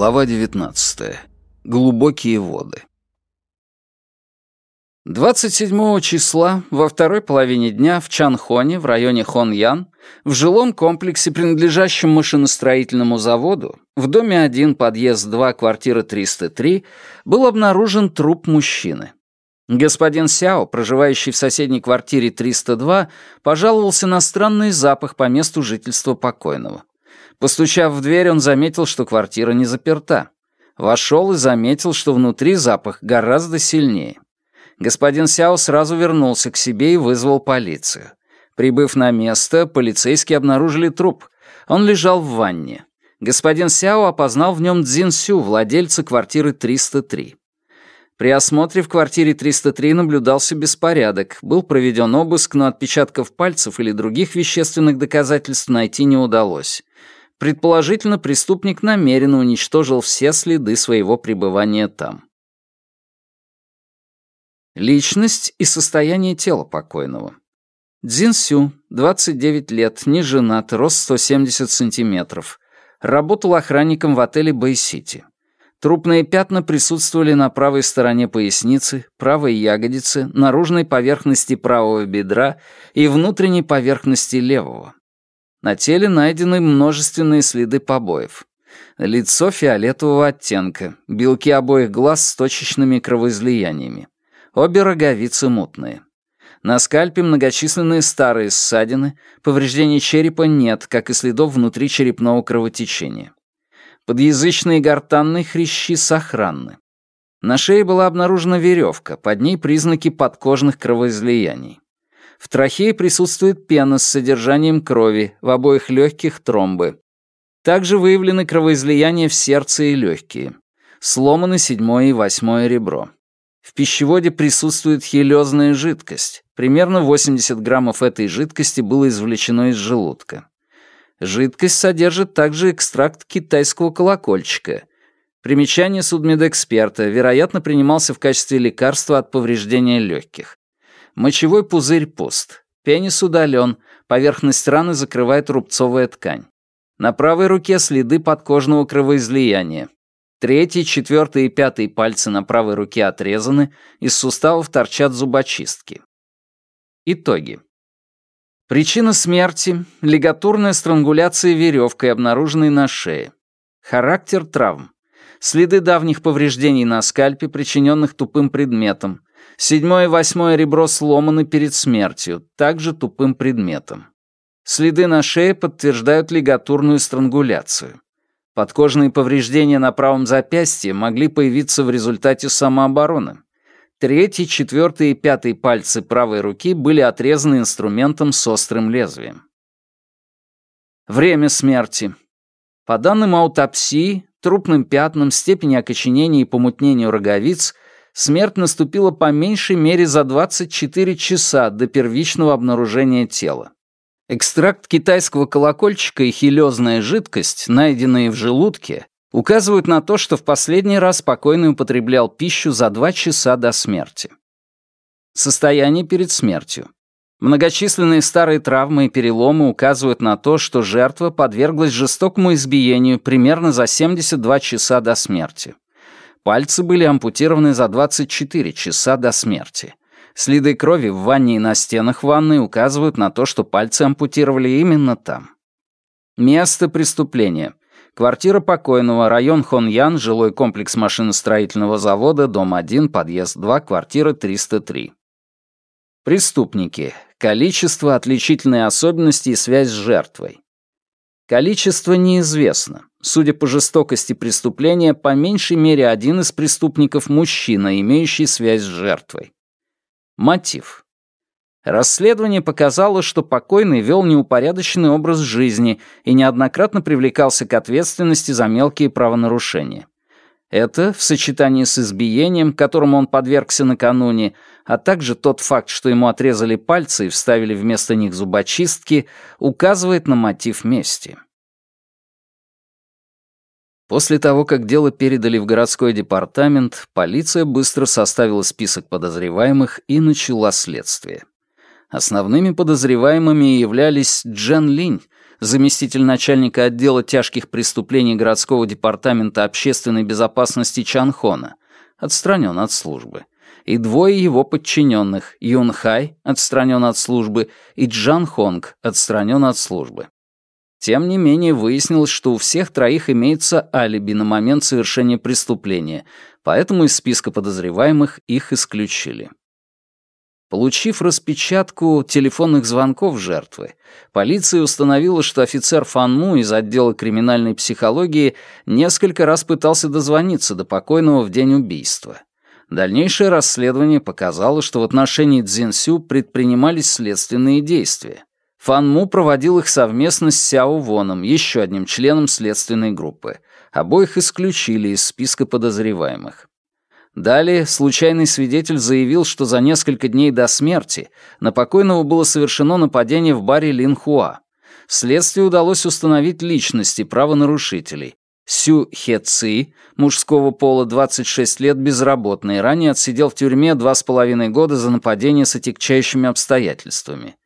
Глава 19. Глубокие воды. 27 числа во второй половине дня в Чанхоне, в районе Хоньян, в жилом комплексе, принадлежащем машиностроительному заводу, в доме 1, подъезд 2, квартира 303, был обнаружен труп мужчины. Господин Сяо, проживающий в соседней квартире 302, пожаловался на странный запах по месту жительства покойного. Постучав в дверь, он заметил, что квартира не заперта. Вошел и заметил, что внутри запах гораздо сильнее. Господин Сяо сразу вернулся к себе и вызвал полицию. Прибыв на место, полицейские обнаружили труп. Он лежал в ванне. Господин Сяо опознал в нем Цзин Сю, владельца квартиры 303. При осмотре в квартире 303 наблюдался беспорядок. Был проведен обыск, но отпечатков пальцев или других вещественных доказательств найти не удалось. Предположительно, преступник намеренно уничтожил все следы своего пребывания там. Личность и состояние тела покойного. Цзин Сю, 29 лет, не женат, рост 170 сантиметров. Работал охранником в отеле Бэй-Сити. Трупные пятна присутствовали на правой стороне поясницы, правой ягодице, наружной поверхности правого бедра и внутренней поверхности левого. На теле найдены множественные следы побоев. Лицо фиолетового оттенка, белки обоих глаз с точечными кровоизлияниями. Обе роговицы мутные. На скальпе многочисленные старые ссадины, повреждений черепа нет, как и следов внутри черепного кровотечения. Подъязычные гортанные хрящи сохранны. На шее была обнаружена веревка, под ней признаки подкожных кровоизлияний. В трахее присутствует пена с содержанием крови, в обоих легких тромбы. Также выявлены кровоизлияния в сердце и легкие. Сломаны седьмое и восьмое ребро. В пищеводе присутствует хелезная жидкость. Примерно 80 граммов этой жидкости было извлечено из желудка. Жидкость содержит также экстракт китайского колокольчика. Примечание судмедэксперта, вероятно, принимался в качестве лекарства от повреждения легких. Мочевой пузырь пуст. Пенис удален, поверхность раны закрывает рубцовая ткань. На правой руке следы подкожного кровоизлияния. Третий, четвертый и пятый пальцы на правой руке отрезаны, из суставов торчат зубочистки. Итоги. Причина смерти — лигатурная странгуляция веревкой, обнаруженной на шее. Характер травм. Следы давних повреждений на скальпе, причиненных тупым предметом, Седьмое и восьмое ребро сломаны перед смертью, также тупым предметом. Следы на шее подтверждают лигатурную странгуляцию. Подкожные повреждения на правом запястье могли появиться в результате самообороны. Третий, четвертый и пятый пальцы правой руки были отрезаны инструментом с острым лезвием. Время смерти. По данным аутопсии, трупным пятнам, степени окоченения и помутнению роговиц смерть наступила по меньшей мере за 24 часа до первичного обнаружения тела. Экстракт китайского колокольчика и хилезная жидкость, найденные в желудке, указывают на то, что в последний раз покойный употреблял пищу за 2 часа до смерти. Состояние перед смертью. Многочисленные старые травмы и переломы указывают на то, что жертва подверглась жестокому избиению примерно за 72 часа до смерти. Пальцы были ампутированы за 24 часа до смерти. Следы крови в ванне и на стенах ванны указывают на то, что пальцы ампутировали именно там. Место преступления. Квартира покойного, район Хоньян, жилой комплекс машиностроительного завода, дом 1, подъезд 2, квартира 303. Преступники. Количество, отличительные особенности и связь с жертвой. Количество неизвестно. Судя по жестокости преступления, по меньшей мере один из преступников – мужчина, имеющий связь с жертвой. Мотив. Расследование показало, что покойный вел неупорядоченный образ жизни и неоднократно привлекался к ответственности за мелкие правонарушения. Это, в сочетании с избиением, которому он подвергся накануне, а также тот факт, что ему отрезали пальцы и вставили вместо них зубочистки, указывает на мотив мести. После того, как дело передали в городской департамент, полиция быстро составила список подозреваемых и начала следствие. Основными подозреваемыми являлись Джен Линь, заместитель начальника отдела тяжких преступлений городского департамента общественной безопасности Чанхона, отстранен от службы, и двое его подчиненных, Юн Хай, отстранен от службы, и Джан Хонг, отстранен от службы. Тем не менее, выяснилось, что у всех троих имеется алиби на момент совершения преступления, поэтому из списка подозреваемых их исключили. Получив распечатку телефонных звонков жертвы, полиция установила, что офицер Фанму из отдела криминальной психологии несколько раз пытался дозвониться до покойного в день убийства. Дальнейшее расследование показало, что в отношении Цзинсю предпринимались следственные действия. Фанму проводил их совместно с Сяо Воном, еще одним членом следственной группы. Обоих исключили из списка подозреваемых. Далее случайный свидетель заявил, что за несколько дней до смерти на покойного было совершено нападение в баре Линхуа. Следствию удалось установить личности правонарушителей. Сю Хе Ци, мужского пола, 26 лет, безработный, ранее отсидел в тюрьме два с половиной года за нападение с отягчающими обстоятельствами.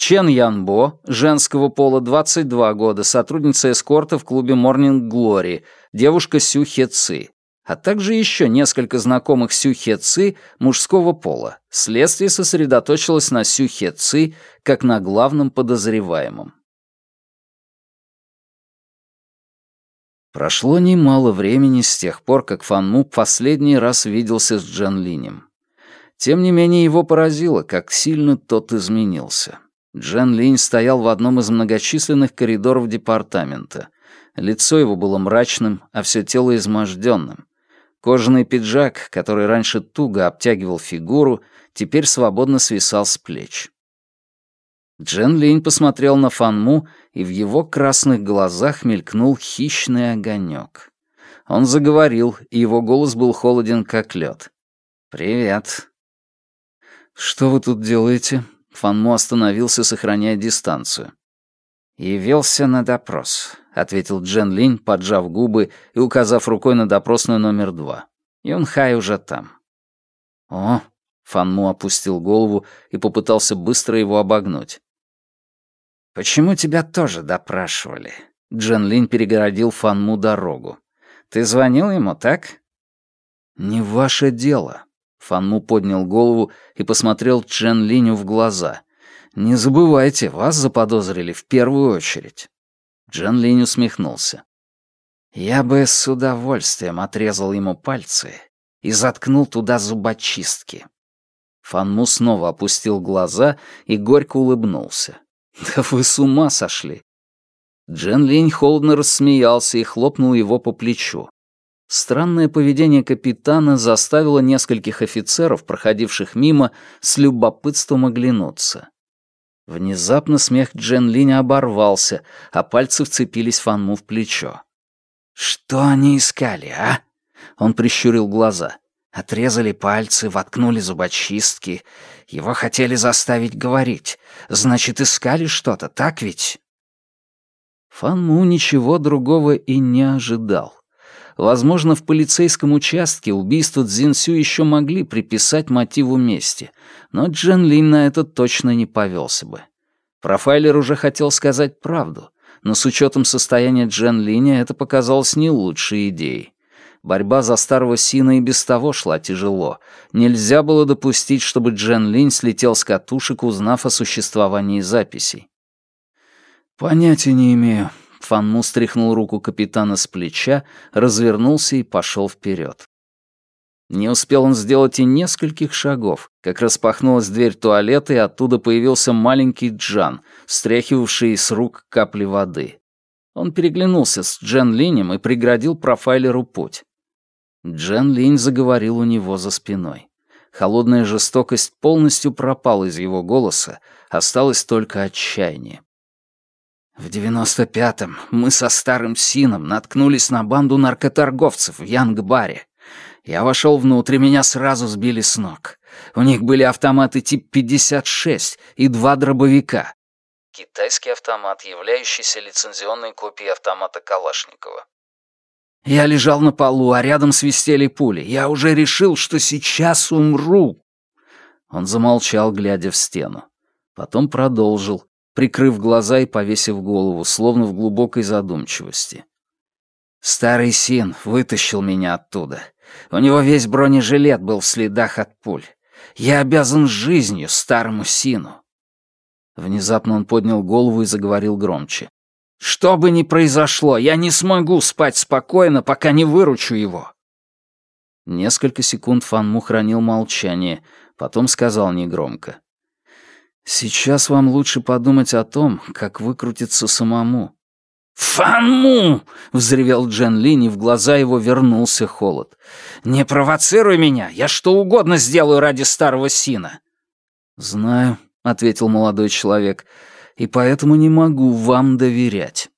Чен Янбо, женского пола, 22 года, сотрудница эскорта в клубе Morning Glory, девушка Сю Хе Ци а также еще несколько знакомых Сюхе Ци мужского пола. Следствие сосредоточилось на Сюхе Ци как на главном подозреваемом. Прошло немало времени с тех пор, как Фан Му последний раз виделся с Джан Линем. Тем не менее, его поразило, как сильно тот изменился. Джан Линь стоял в одном из многочисленных коридоров департамента. Лицо его было мрачным, а все тело изможденным. Кожаный пиджак, который раньше туго обтягивал фигуру, теперь свободно свисал с плеч. Джен Линь посмотрел на Фанму, и в его красных глазах мелькнул хищный огонек. Он заговорил, и его голос был холоден, как лед. «Привет». «Что вы тут делаете?» Фанму остановился, сохраняя дистанцию. «Явился на допрос», — ответил Джен Линь, поджав губы и указав рукой на допросную номер два. Юн Хай уже там. «О!» — Фанму опустил голову и попытался быстро его обогнуть. «Почему тебя тоже допрашивали?» Джен Линь перегородил Фанму дорогу. «Ты звонил ему, так?» «Не ваше дело». Фанму поднял голову и посмотрел Джен Линю в глаза. Не забывайте, вас заподозрили в первую очередь». Джан Линь усмехнулся. «Я бы с удовольствием отрезал ему пальцы и заткнул туда зубочистки». Фанму снова опустил глаза и горько улыбнулся. «Да вы с ума сошли!» Джен Линь холодно рассмеялся и хлопнул его по плечу. Странное поведение капитана заставило нескольких офицеров, проходивших мимо, с любопытством оглянуться. Внезапно смех Джен Линя оборвался, а пальцы вцепились Фанму в плечо. «Что они искали, а?» Он прищурил глаза. Отрезали пальцы, воткнули зубочистки. Его хотели заставить говорить. Значит, искали что-то, так ведь? Фанму ничего другого и не ожидал. Возможно, в полицейском участке убийство Цзинсю еще могли приписать мотиву мести, но Джен Лин на это точно не повелся бы. Профайлер уже хотел сказать правду, но с учетом состояния Джен Линя это показалось не лучшей идеей. Борьба за старого Сина и без того шла тяжело. Нельзя было допустить, чтобы Джен Линь слетел с катушек, узнав о существовании записей. «Понятия не имею», Фанму стряхнул руку капитана с плеча, развернулся и пошел вперед. Не успел он сделать и нескольких шагов, как распахнулась дверь туалета, и оттуда появился маленький Джан, стряхивавший с рук капли воды. Он переглянулся с Джен Линем и преградил профайлеру путь. Джен Линь заговорил у него за спиной. Холодная жестокость полностью пропала из его голоса, осталось только отчаяние. В девяносто пятом мы со старым Сином наткнулись на банду наркоторговцев в Янг-баре. Я вошел внутрь, меня сразу сбили с ног. У них были автоматы тип 56 и два дробовика. Китайский автомат, являющийся лицензионной копией автомата Калашникова. Я лежал на полу, а рядом свистели пули. Я уже решил, что сейчас умру. Он замолчал, глядя в стену. Потом продолжил, прикрыв глаза и повесив голову, словно в глубокой задумчивости. «Старый Син вытащил меня оттуда. У него весь бронежилет был в следах от пуль. Я обязан жизнью старому Сину». Внезапно он поднял голову и заговорил громче. «Что бы ни произошло, я не смогу спать спокойно, пока не выручу его». Несколько секунд Фанму хранил молчание, потом сказал негромко. «Сейчас вам лучше подумать о том, как выкрутиться самому». «Фанму!» — взревел Джен Линь, в глаза его вернулся холод. «Не провоцируй меня! Я что угодно сделаю ради старого Сина!» «Знаю», — ответил молодой человек, — «и поэтому не могу вам доверять».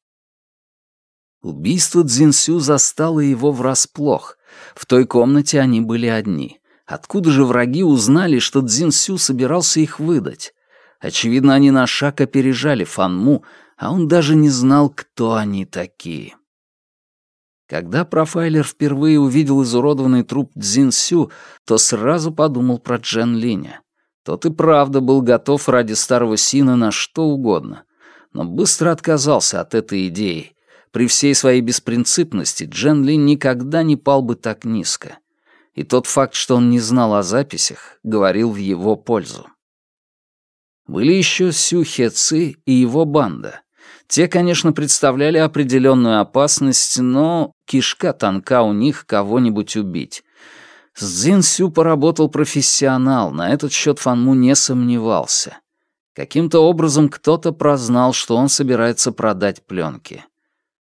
Убийство Цзинсю застало его врасплох. В той комнате они были одни. Откуда же враги узнали, что Цзинсю собирался их выдать? Очевидно, они на шаг опережали Фанму, а он даже не знал, кто они такие. Когда профайлер впервые увидел изуродованный труп Цзинсю, то сразу подумал про Джен Линя. Тот и правда был готов ради старого Сина на что угодно, но быстро отказался от этой идеи. При всей своей беспринципности Джен Лин никогда не пал бы так низко. И тот факт, что он не знал о записях, говорил в его пользу. Были еще Сю Хе Ци и его банда. Те, конечно, представляли определенную опасность, но кишка тонка у них кого-нибудь убить. С Цзин Сю поработал профессионал, на этот счет Фанму не сомневался. Каким-то образом кто-то прознал, что он собирается продать пленки.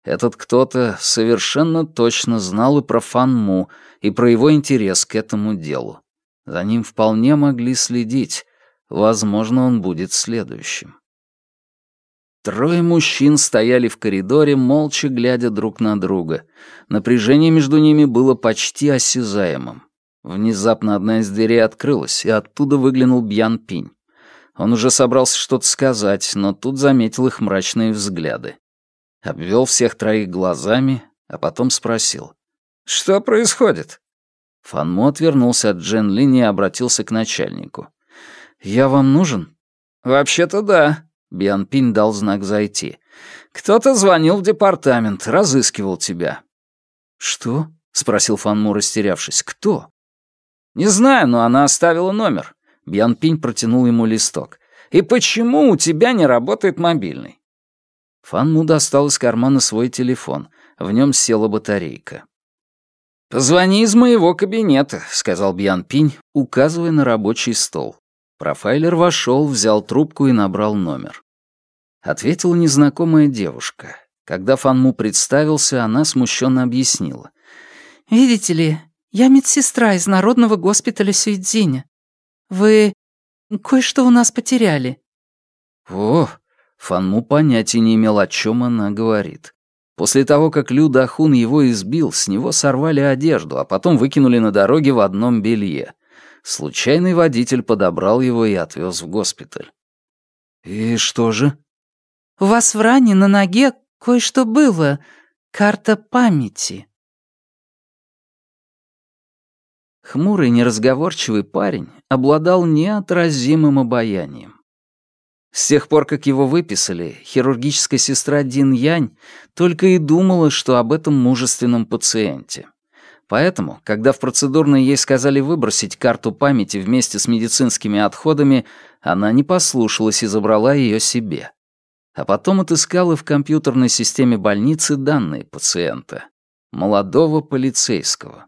Этот кто-то совершенно точно знал и про Фанму, и про его интерес к этому делу. За ним вполне могли следить. Возможно, он будет следующим. Трое мужчин стояли в коридоре, молча глядя друг на друга. Напряжение между ними было почти осязаемым. Внезапно одна из дверей открылась, и оттуда выглянул Бьян Пинь. Он уже собрался что-то сказать, но тут заметил их мрачные взгляды. Обвел всех троих глазами, а потом спросил. «Что происходит?» Фанмо отвернулся от Джен Линь и обратился к начальнику. «Я вам нужен?» «Вообще-то да», Биан Пинь дал знак зайти. «Кто-то звонил в департамент, разыскивал тебя». «Что?» — спросил Фанму, растерявшись. «Кто?» «Не знаю, но она оставила номер». Бьян Пинь протянул ему листок. «И почему у тебя не работает мобильный?» Фанму достал из кармана свой телефон. В нем села батарейка. «Позвони из моего кабинета», — сказал Бьян Пинь, указывая на рабочий стол. Профайлер вошел, взял трубку и набрал номер. Ответила незнакомая девушка. Когда Фанму представился, она смущенно объяснила. «Видите ли, я медсестра из Народного госпиталя Сюйцзиня. Вы кое-что у нас потеряли». «О!» Фанму понятия не имел, о чем она говорит. После того, как Лю Дахун его избил, с него сорвали одежду, а потом выкинули на дороге в одном белье. Случайный водитель подобрал его и отвез в госпиталь. «И что же?» «У вас в ране на ноге кое-что было. Карта памяти». Хмурый, неразговорчивый парень обладал неотразимым обаянием. С тех пор, как его выписали, хирургическая сестра Дин Янь только и думала, что об этом мужественном пациенте. Поэтому, когда в процедурной ей сказали выбросить карту памяти вместе с медицинскими отходами, она не послушалась и забрала ее себе. А потом отыскала в компьютерной системе больницы данные пациента. Молодого полицейского.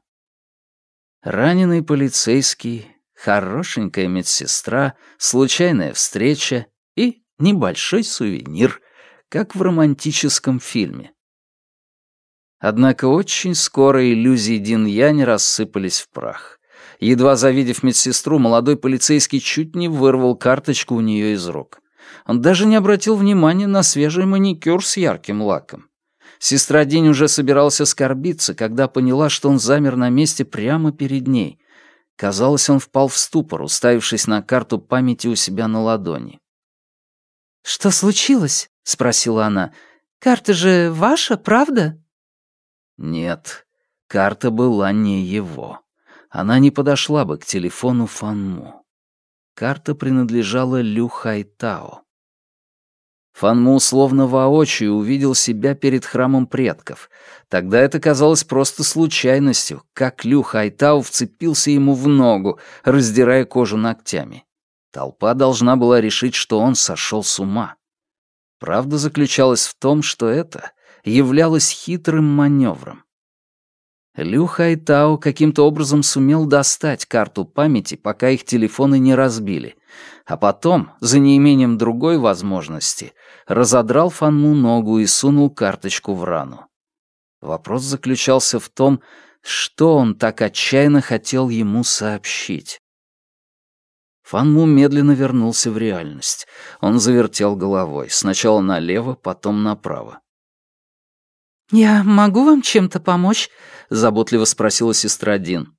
Раненый полицейский, хорошенькая медсестра, случайная встреча и небольшой сувенир, как в романтическом фильме. Однако очень скоро иллюзии Дин Янь рассыпались в прах. Едва завидев медсестру, молодой полицейский чуть не вырвал карточку у нее из рук. Он даже не обратил внимания на свежий маникюр с ярким лаком. Сестра Динь уже собиралась оскорбиться, когда поняла, что он замер на месте прямо перед ней. Казалось, он впал в ступор, уставившись на карту памяти у себя на ладони. «Что случилось?» — спросила она. «Карта же ваша, правда?» Нет, карта была не его. Она не подошла бы к телефону Фанму. Карта принадлежала Лю Хайтао. Фанму словно воочию увидел себя перед храмом предков. Тогда это казалось просто случайностью, как Лю Хайтау вцепился ему в ногу, раздирая кожу ногтями. Толпа должна была решить, что он сошел с ума. Правда заключалась в том, что это являлось хитрым маневром. Лю Хайтао каким-то образом сумел достать карту памяти, пока их телефоны не разбили, а потом, за неимением другой возможности, разодрал Фанму ногу и сунул карточку в рану. Вопрос заключался в том, что он так отчаянно хотел ему сообщить. Фанму медленно вернулся в реальность. Он завертел головой, сначала налево, потом направо. «Я могу вам чем-то помочь?» — заботливо спросила сестра Дин.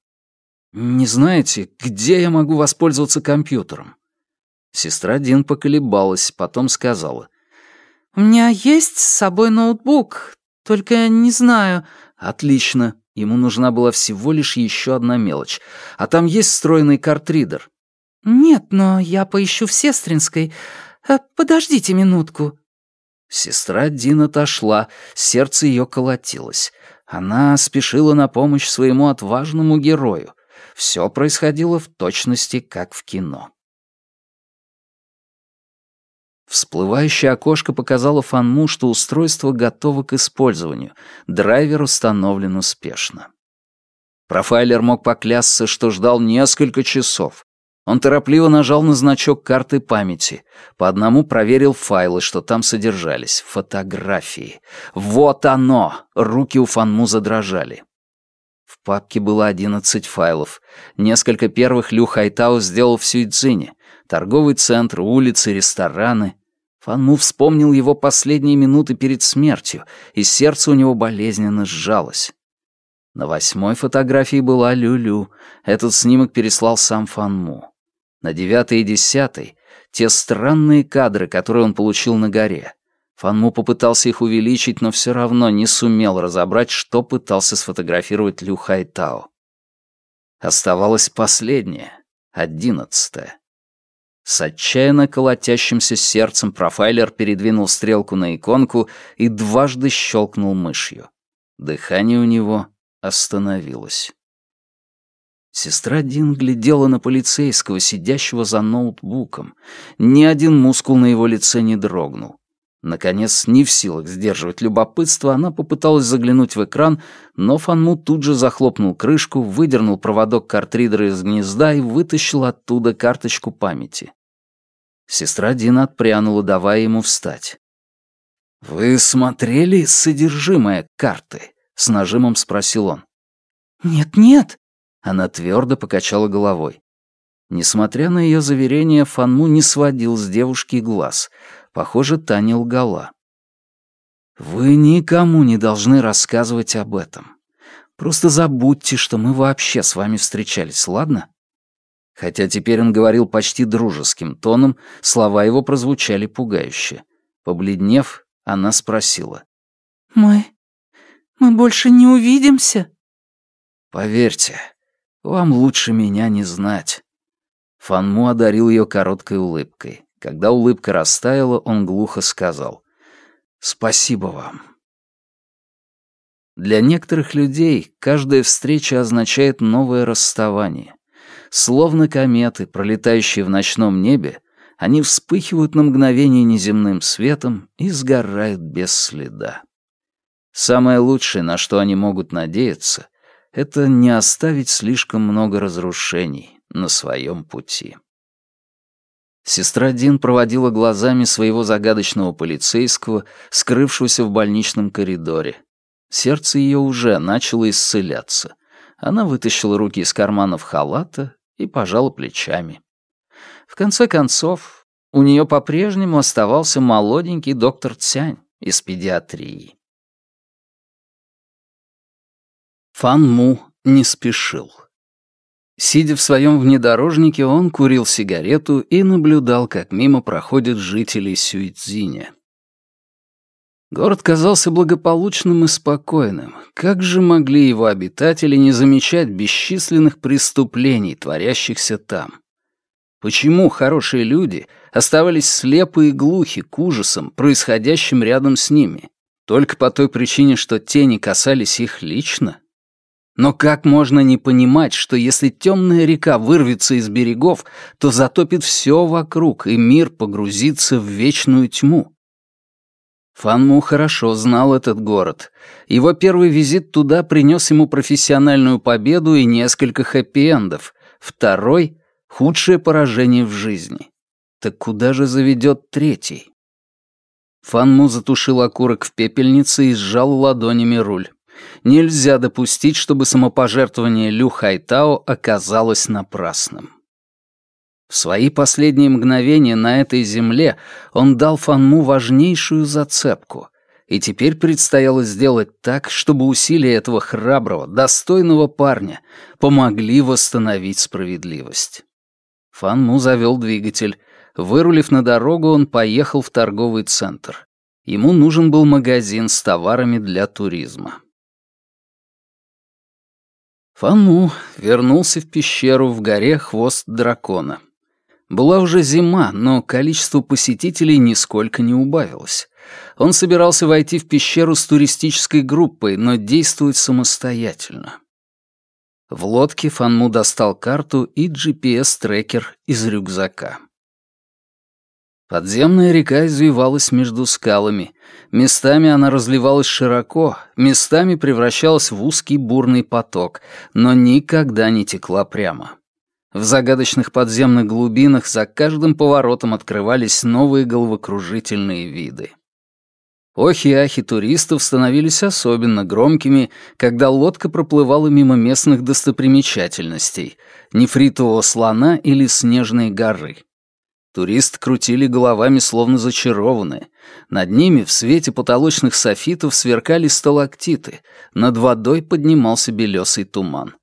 «Не знаете, где я могу воспользоваться компьютером?» Сестра Дин поколебалась, потом сказала. «У меня есть с собой ноутбук, только не знаю...» «Отлично. Ему нужна была всего лишь еще одна мелочь. А там есть встроенный картридер?» «Нет, но я поищу в Сестринской. Э, подождите минутку». Сестра Дин отошла, сердце ее колотилось. Она спешила на помощь своему отважному герою. Все происходило в точности, как в кино. Всплывающее окошко показало Фанму, что устройство готово к использованию. Драйвер установлен успешно. Профайлер мог поклясться, что ждал несколько часов. Он торопливо нажал на значок карты памяти. По одному проверил файлы, что там содержались. Фотографии. Вот оно! Руки у Фанму задрожали. В папке было 11 файлов. Несколько первых Лю Хайтао сделал в Сюйцзине. Торговый центр, улицы, рестораны. Фанму вспомнил его последние минуты перед смертью, и сердце у него болезненно сжалось. На восьмой фотографии была Люлю. -Лю. Этот снимок переслал сам Фанму. На девятой и десятой — те странные кадры, которые он получил на горе. Фанму попытался их увеличить, но все равно не сумел разобрать, что пытался сфотографировать Лю Хайтао. Оставалось последнее, одиннадцатое. С отчаянно колотящимся сердцем профайлер передвинул стрелку на иконку и дважды щелкнул мышью. Дыхание у него остановилось. Сестра Дин глядела на полицейского, сидящего за ноутбуком. Ни один мускул на его лице не дрогнул. Наконец, не в силах сдерживать любопытство, она попыталась заглянуть в экран, но Фанму тут же захлопнул крышку, выдернул проводок картридера из гнезда и вытащил оттуда карточку памяти. Сестра Дин отпрянула, давая ему встать. «Вы смотрели содержимое карты?» — с нажимом спросил он. «Нет-нет», она твердо покачала головой. Несмотря на ее заверение, Фанму не сводил с девушки глаз. Похоже, та не лгала. «Вы никому не должны рассказывать об этом. Просто забудьте, что мы вообще с вами встречались, ладно?» Хотя теперь он говорил почти дружеским тоном, слова его прозвучали пугающе. Побледнев, она спросила. «Мы... мы больше не увидимся?» «Поверьте, вам лучше меня не знать». Фанму одарил ее короткой улыбкой. Когда улыбка растаяла, он глухо сказал «Спасибо вам». Для некоторых людей каждая встреча означает новое расставание. Словно кометы, пролетающие в ночном небе, они вспыхивают на мгновение неземным светом и сгорают без следа. Самое лучшее, на что они могут надеяться — это не оставить слишком много разрушений на своем пути. Сестра Дин проводила глазами своего загадочного полицейского, скрывшегося в больничном коридоре. Сердце ее уже начало исцеляться. Она вытащила руки из карманов халата и пожала плечами. В конце концов, у нее по-прежнему оставался молоденький доктор Цянь из педиатрии. Фан Му не спешил. Сидя в своем внедорожнике, он курил сигарету и наблюдал, как мимо проходят жители Сюйцзиня. Город казался благополучным и спокойным. Как же могли его обитатели не замечать бесчисленных преступлений, творящихся там? Почему хорошие люди оставались слепы и глухи к ужасам, происходящим рядом с ними? Только по той причине, что тени касались их лично? Но как можно не понимать, что если темная река вырвется из берегов, то затопит все вокруг, и мир погрузится в вечную тьму? Фанму хорошо знал этот город. Его первый визит туда принес ему профессиональную победу и несколько хэппи-эндов. Второй — худшее поражение в жизни. Так куда же заведет третий? Фанму затушил окурок в пепельнице и сжал ладонями руль. Нельзя допустить, чтобы самопожертвование Лю Хайтао оказалось напрасным. В свои последние мгновения на этой земле он дал Фанму важнейшую зацепку, и теперь предстояло сделать так, чтобы усилия этого храброго, достойного парня помогли восстановить справедливость. Фанму завел двигатель. Вырулив на дорогу, он поехал в торговый центр. Ему нужен был магазин с товарами для туризма. Фанму вернулся в пещеру в горе Хвост Дракона. Была уже зима, но количество посетителей нисколько не убавилось. Он собирался войти в пещеру с туристической группой, но действовать самостоятельно. В лодке Фанму достал карту и GPS-трекер из рюкзака. Подземная река извивалась между скалами. Местами она разливалась широко, местами превращалась в узкий бурный поток, но никогда не текла прямо. В загадочных подземных глубинах за каждым поворотом открывались новые головокружительные виды. Охи-ахи туристов становились особенно громкими, когда лодка проплывала мимо местных достопримечательностей — нефритового слона или снежной горы. Туристы крутили головами, словно зачарованные. Над ними в свете потолочных софитов сверкали сталактиты, над водой поднимался белесый туман.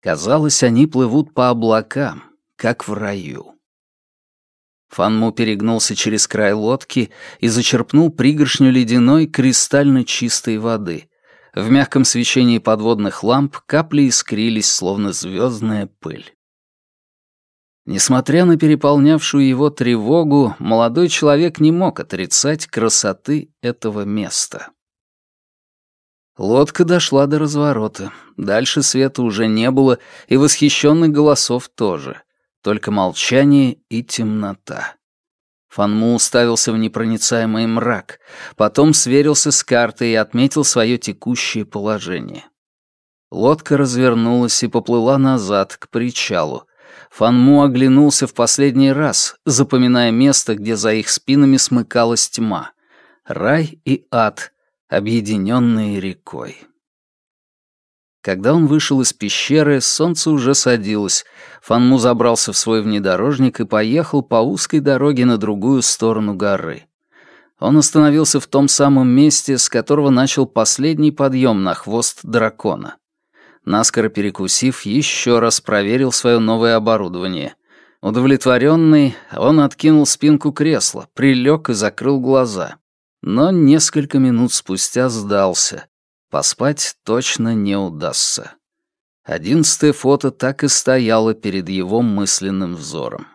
Казалось, они плывут по облакам, как в раю. Фанму перегнулся через край лодки и зачерпнул пригоршню ледяной кристально чистой воды. В мягком свечении подводных ламп капли искрились, словно звездная пыль. Несмотря на переполнявшую его тревогу, молодой человек не мог отрицать красоты этого места. Лодка дошла до разворота. Дальше света уже не было, и восхищенных голосов тоже. Только молчание и темнота. Фанму уставился в непроницаемый мрак, потом сверился с картой и отметил свое текущее положение. Лодка развернулась и поплыла назад, к причалу. Фанму оглянулся в последний раз, запоминая место, где за их спинами смыкалась тьма. Рай и ад, объединенные рекой. Когда он вышел из пещеры, солнце уже садилось. Фанму забрался в свой внедорожник и поехал по узкой дороге на другую сторону горы. Он остановился в том самом месте, с которого начал последний подъем на хвост дракона. Наскоро перекусив, еще раз проверил свое новое оборудование. Удовлетворенный, он откинул спинку кресла, прилег и закрыл глаза но несколько минут спустя сдался. Поспать точно не удастся. Одиннадцатое фото так и стояло перед его мысленным взором.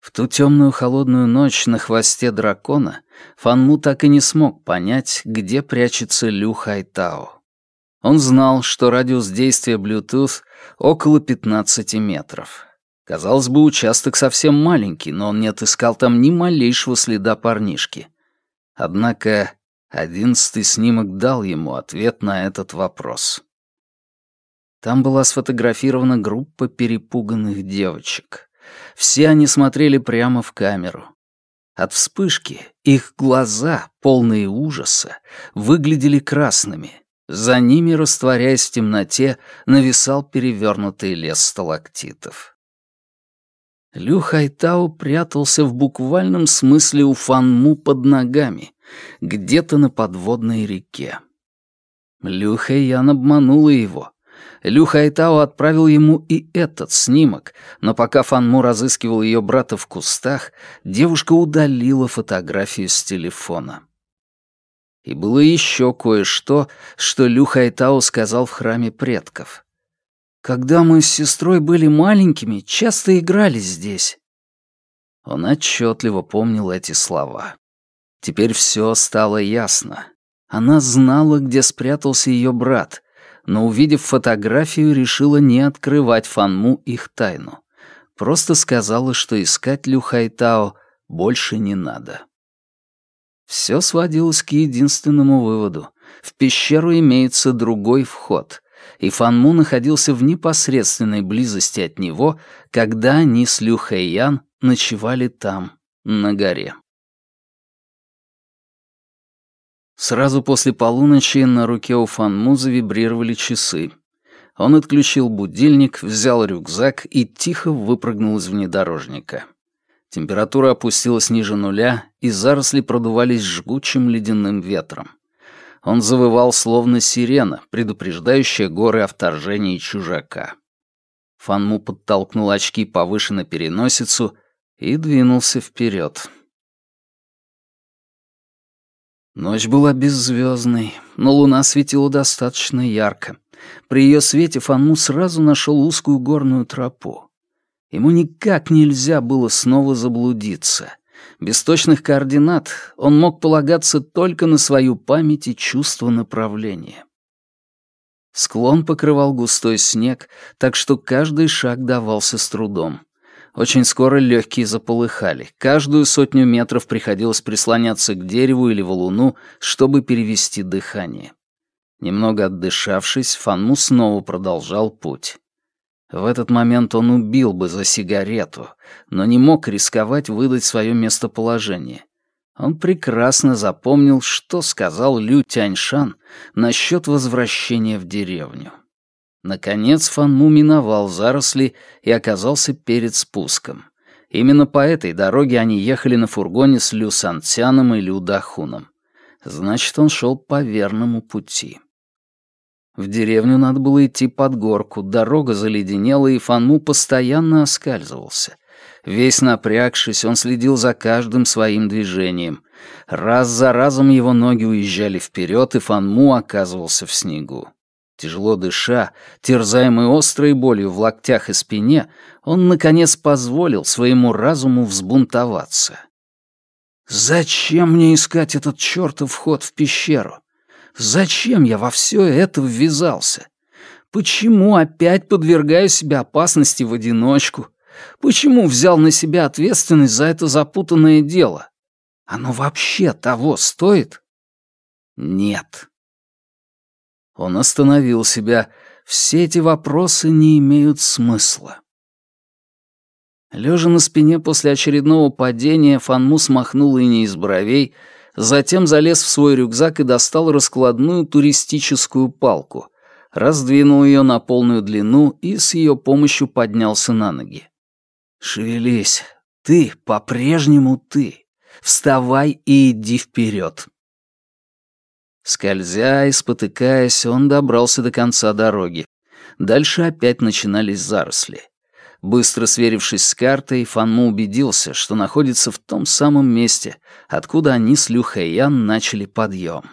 В ту темную холодную ночь на хвосте дракона Фанму так и не смог понять, где прячется Лю Хайтао. Он знал, что радиус действия Bluetooth около 15 метров. Казалось бы, участок совсем маленький, но он не отыскал там ни малейшего следа парнишки. Однако одиннадцатый снимок дал ему ответ на этот вопрос. Там была сфотографирована группа перепуганных девочек. Все они смотрели прямо в камеру. От вспышки их глаза, полные ужаса, выглядели красными. За ними, растворяясь в темноте, нависал перевернутый лес сталактитов. Лю Хайтау прятался в буквальном смысле у Фанму под ногами, где-то на подводной реке. Лю Хэйян обманула его. Лю Хайтао отправил ему и этот снимок, но пока Фанму разыскивал ее брата в кустах, девушка удалила фотографию с телефона. И было еще кое-что, что Лю Хайтао сказал в храме предков. Когда мы с сестрой были маленькими, часто играли здесь». Он отчетливо помнил эти слова. Теперь все стало ясно. Она знала, где спрятался ее брат, но, увидев фотографию, решила не открывать Фанму их тайну. Просто сказала, что искать Лю Хайтао больше не надо. Все сводилось к единственному выводу. В пещеру имеется другой вход, и Фанму находился в непосредственной близости от него, когда они с Лю Хэйян ночевали там, на горе. Сразу после полуночи на руке у Фанму завибрировали часы. Он отключил будильник, взял рюкзак и тихо выпрыгнул из внедорожника. Температура опустилась ниже нуля, и заросли продувались жгучим ледяным ветром. Он завывал словно сирена, предупреждающая горы о вторжении чужака. Фанму подтолкнул очки повыше на переносицу и двинулся вперед. Ночь была беззвездной, но луна светила достаточно ярко. При ее свете Фанму сразу нашел узкую горную тропу. Ему никак нельзя было снова заблудиться. Без точных координат он мог полагаться только на свою память и чувство направления. Склон покрывал густой снег, так что каждый шаг давался с трудом. Очень скоро легкие заполыхали. Каждую сотню метров приходилось прислоняться к дереву или валуну, чтобы перевести дыхание. Немного отдышавшись, Фанму снова продолжал путь. В этот момент он убил бы за сигарету, но не мог рисковать выдать свое местоположение. Он прекрасно запомнил, что сказал Лю Тяньшан насчет возвращения в деревню. Наконец Фанму миновал заросли и оказался перед спуском. Именно по этой дороге они ехали на фургоне с Лю Сантяном и Лю Дахуном. Значит, он шел по верному пути. В деревню надо было идти под горку, дорога заледенела, и Фанму постоянно оскальзывался. Весь напрягшись, он следил за каждым своим движением. Раз за разом его ноги уезжали вперед, и Фанму оказывался в снегу. Тяжело дыша, терзаемый острой болью в локтях и спине, он, наконец, позволил своему разуму взбунтоваться. «Зачем мне искать этот чертов вход в пещеру? Зачем я во все это ввязался? Почему опять подвергаю себя опасности в одиночку? Почему взял на себя ответственность за это запутанное дело? Оно вообще того стоит? Нет. Он остановил себя. Все эти вопросы не имеют смысла. Лежа на спине после очередного падения, Фанму смахнул иней из бровей, затем залез в свой рюкзак и достал раскладную туристическую палку, раздвинул ее на полную длину и с ее помощью поднялся на ноги. «Шевелись, ты по-прежнему ты. Вставай и иди вперед. Скользя и спотыкаясь, он добрался до конца дороги. Дальше опять начинались заросли. Быстро сверившись с картой, Фанму убедился, что находится в том самом месте, откуда они с Люхэйян начали подъем.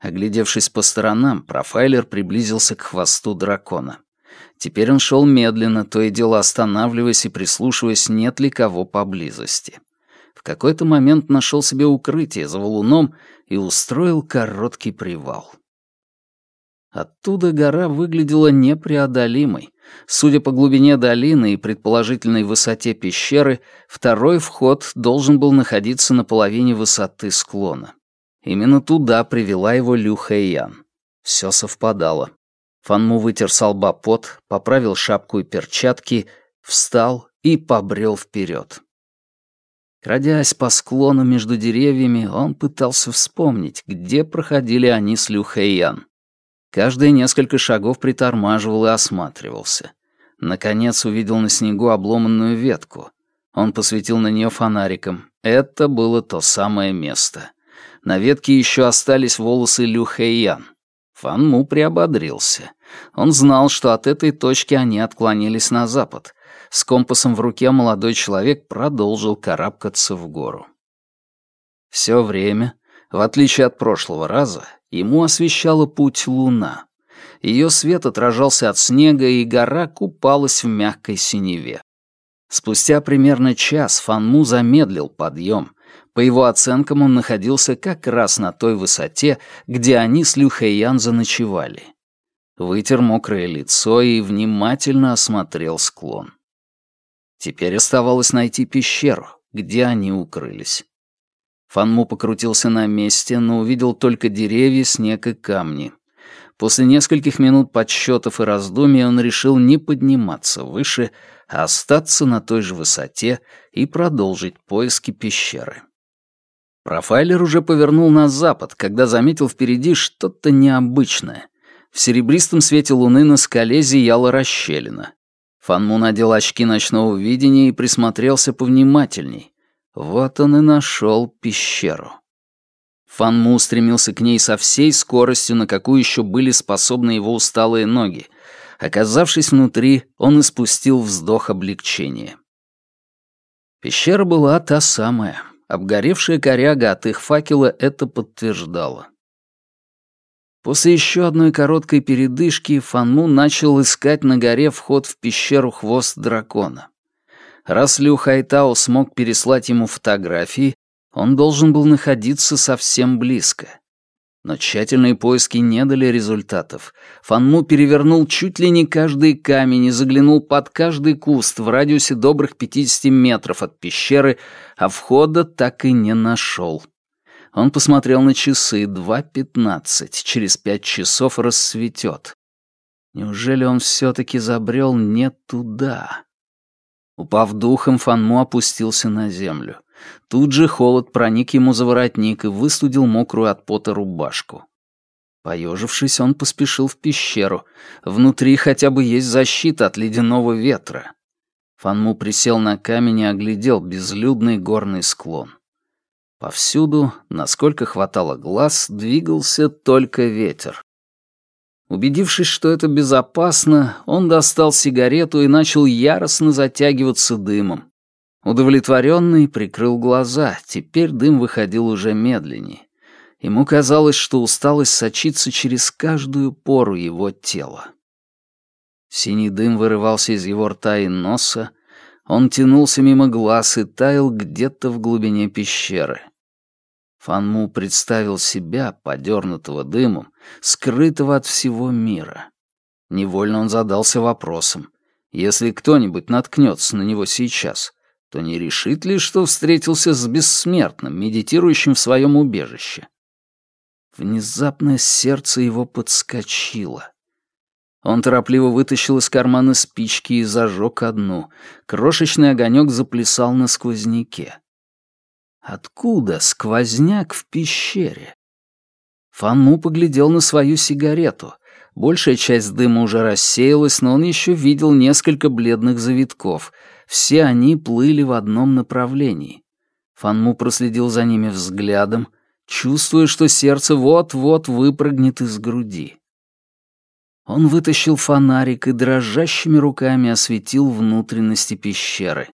Оглядевшись по сторонам, профайлер приблизился к хвосту дракона. Теперь он шел медленно, то и дело останавливаясь и прислушиваясь, нет ли кого поблизости. В какой-то момент нашел себе укрытие за валуном и устроил короткий привал. Оттуда гора выглядела непреодолимой. Судя по глубине долины и предположительной высоте пещеры, второй вход должен был находиться на половине высоты склона. Именно туда привела его Лю Хэйян. Все совпадало. Фанму вытер с лба пот, поправил шапку и перчатки, встал и побрел вперед. Крадясь по склону между деревьями, он пытался вспомнить, где проходили они с Люхэйян. Каждые несколько шагов притормаживал и осматривался. Наконец увидел на снегу обломанную ветку. Он посветил на нее фонариком. Это было то самое место. На ветке еще остались волосы Люхэйян. Фанму приободрился. Он знал, что от этой точки они отклонились на запад, с компасом в руке молодой человек продолжил карабкаться в гору. Все время, в отличие от прошлого раза, ему освещала путь луна. Ее свет отражался от снега, и гора купалась в мягкой синеве. Спустя примерно час Фанму замедлил подъем. По его оценкам, он находился как раз на той высоте, где они с Люхэйян заночевали. Вытер мокрое лицо и внимательно осмотрел склон. Теперь оставалось найти пещеру, где они укрылись. Фанму покрутился на месте, но увидел только деревья, снег и камни. После нескольких минут подсчетов и раздумий он решил не подниматься выше, а остаться на той же высоте и продолжить поиски пещеры. Профайлер уже повернул на запад, когда заметил впереди что-то необычное. В серебристом свете луны на скале зияла расщелина. Фанму надел очки ночного видения и присмотрелся повнимательней. Вот он и нашел пещеру. Фанму стремился к ней со всей скоростью, на какую еще были способны его усталые ноги. Оказавшись внутри, он испустил вздох облегчения. Пещера была та самая. Обгоревшая коряга от их факела это подтверждала. После еще одной короткой передышки Фанму начал искать на горе вход в пещеру хвост дракона. Раз Лю Хайтао смог переслать ему фотографии, он должен был находиться совсем близко. Но тщательные поиски не дали результатов. Фанму перевернул чуть ли не каждый камень и заглянул под каждый куст в радиусе добрых 50 метров от пещеры, а входа так и не нашел. Он посмотрел на часы 2.15, через пять часов рассветет. Неужели он все-таки забрел не туда? Упав духом, Фанму опустился на землю. Тут же холод проник ему за воротник и выстудил мокрую от пота рубашку. Поежившись, он поспешил в пещеру. Внутри хотя бы есть защита от ледяного ветра. Фанму присел на камень и оглядел безлюдный горный склон. Повсюду, насколько хватало глаз, двигался только ветер. Убедившись, что это безопасно, он достал сигарету и начал яростно затягиваться дымом. Удовлетворенный прикрыл глаза, теперь дым выходил уже медленнее. Ему казалось, что усталость сочится через каждую пору его тела. Синий дым вырывался из его рта и носа, он тянулся мимо глаз и таял где-то в глубине пещеры. Фанму представил себя, подернутого дымом, скрытого от всего мира. Невольно он задался вопросом, если кто-нибудь наткнется на него сейчас, то не решит ли, что встретился с бессмертным, медитирующим в своем убежище? Внезапно сердце его подскочило. Он торопливо вытащил из кармана спички и зажег одну. Крошечный огонек заплясал на сквозняке. Откуда сквозняк в пещере? Фанму поглядел на свою сигарету. Большая часть дыма уже рассеялась, но он еще видел несколько бледных завитков — все они плыли в одном направлении. Фанму проследил за ними взглядом, чувствуя, что сердце вот-вот выпрыгнет из груди. Он вытащил фонарик и дрожащими руками осветил внутренности пещеры.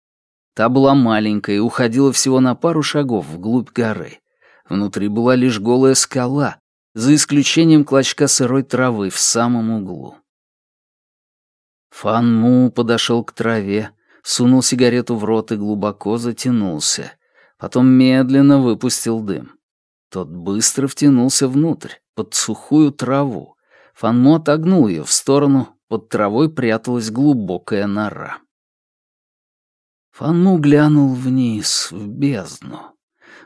Та была маленькая и уходила всего на пару шагов вглубь горы. Внутри была лишь голая скала, за исключением клочка сырой травы в самом углу. Фанму подошел к траве, сунул сигарету в рот и глубоко затянулся. Потом медленно выпустил дым. Тот быстро втянулся внутрь, под сухую траву. Фанмо отогнул ее в сторону, под травой пряталась глубокая нора. Фанму глянул вниз, в бездну.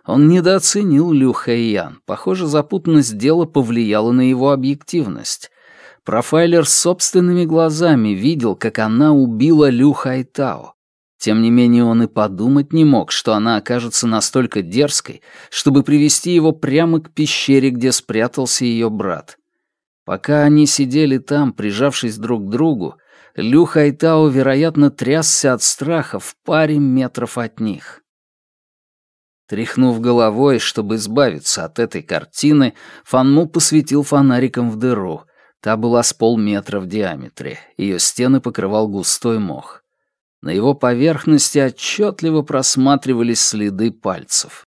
Он недооценил Лю Хэйян. Похоже, запутанность дела повлияла на его объективность. Профайлер собственными глазами видел, как она убила Лю Хайтао. Тем не менее, он и подумать не мог, что она окажется настолько дерзкой, чтобы привести его прямо к пещере, где спрятался ее брат. Пока они сидели там, прижавшись друг к другу, Лю Хайтао, вероятно, трясся от страха в паре метров от них. Тряхнув головой, чтобы избавиться от этой картины, Фанму посветил фонариком в дыру — Та была с полметра в диаметре, ее стены покрывал густой мох. На его поверхности отчетливо просматривались следы пальцев.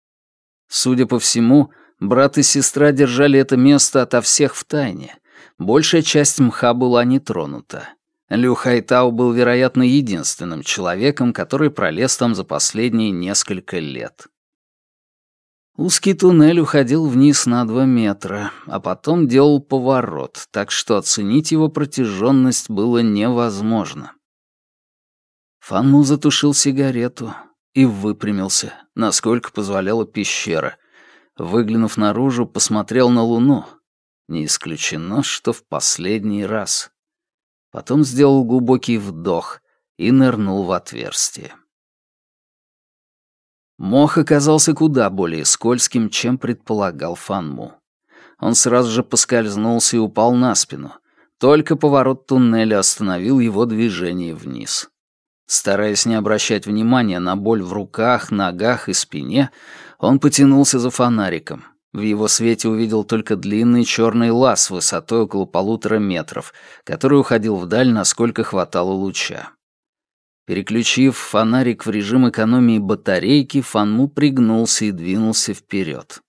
Судя по всему, брат и сестра держали это место ото всех в тайне, Большая часть мха была не тронута. Лю Хайтау был, вероятно, единственным человеком, который пролез там за последние несколько лет. Узкий туннель уходил вниз на два метра, а потом делал поворот, так что оценить его протяженность было невозможно. Фанму затушил сигарету и выпрямился, насколько позволяла пещера. Выглянув наружу, посмотрел на луну. Не исключено, что в последний раз. Потом сделал глубокий вдох и нырнул в отверстие. Мох оказался куда более скользким, чем предполагал Фанму. Он сразу же поскользнулся и упал на спину. Только поворот туннеля остановил его движение вниз. Стараясь не обращать внимания на боль в руках, ногах и спине, он потянулся за фонариком. В его свете увидел только длинный черный лаз высотой около полутора метров, который уходил вдаль, насколько хватало луча. Переключив фонарик в режим экономии батарейки, Фанму пригнулся и двинулся вперед.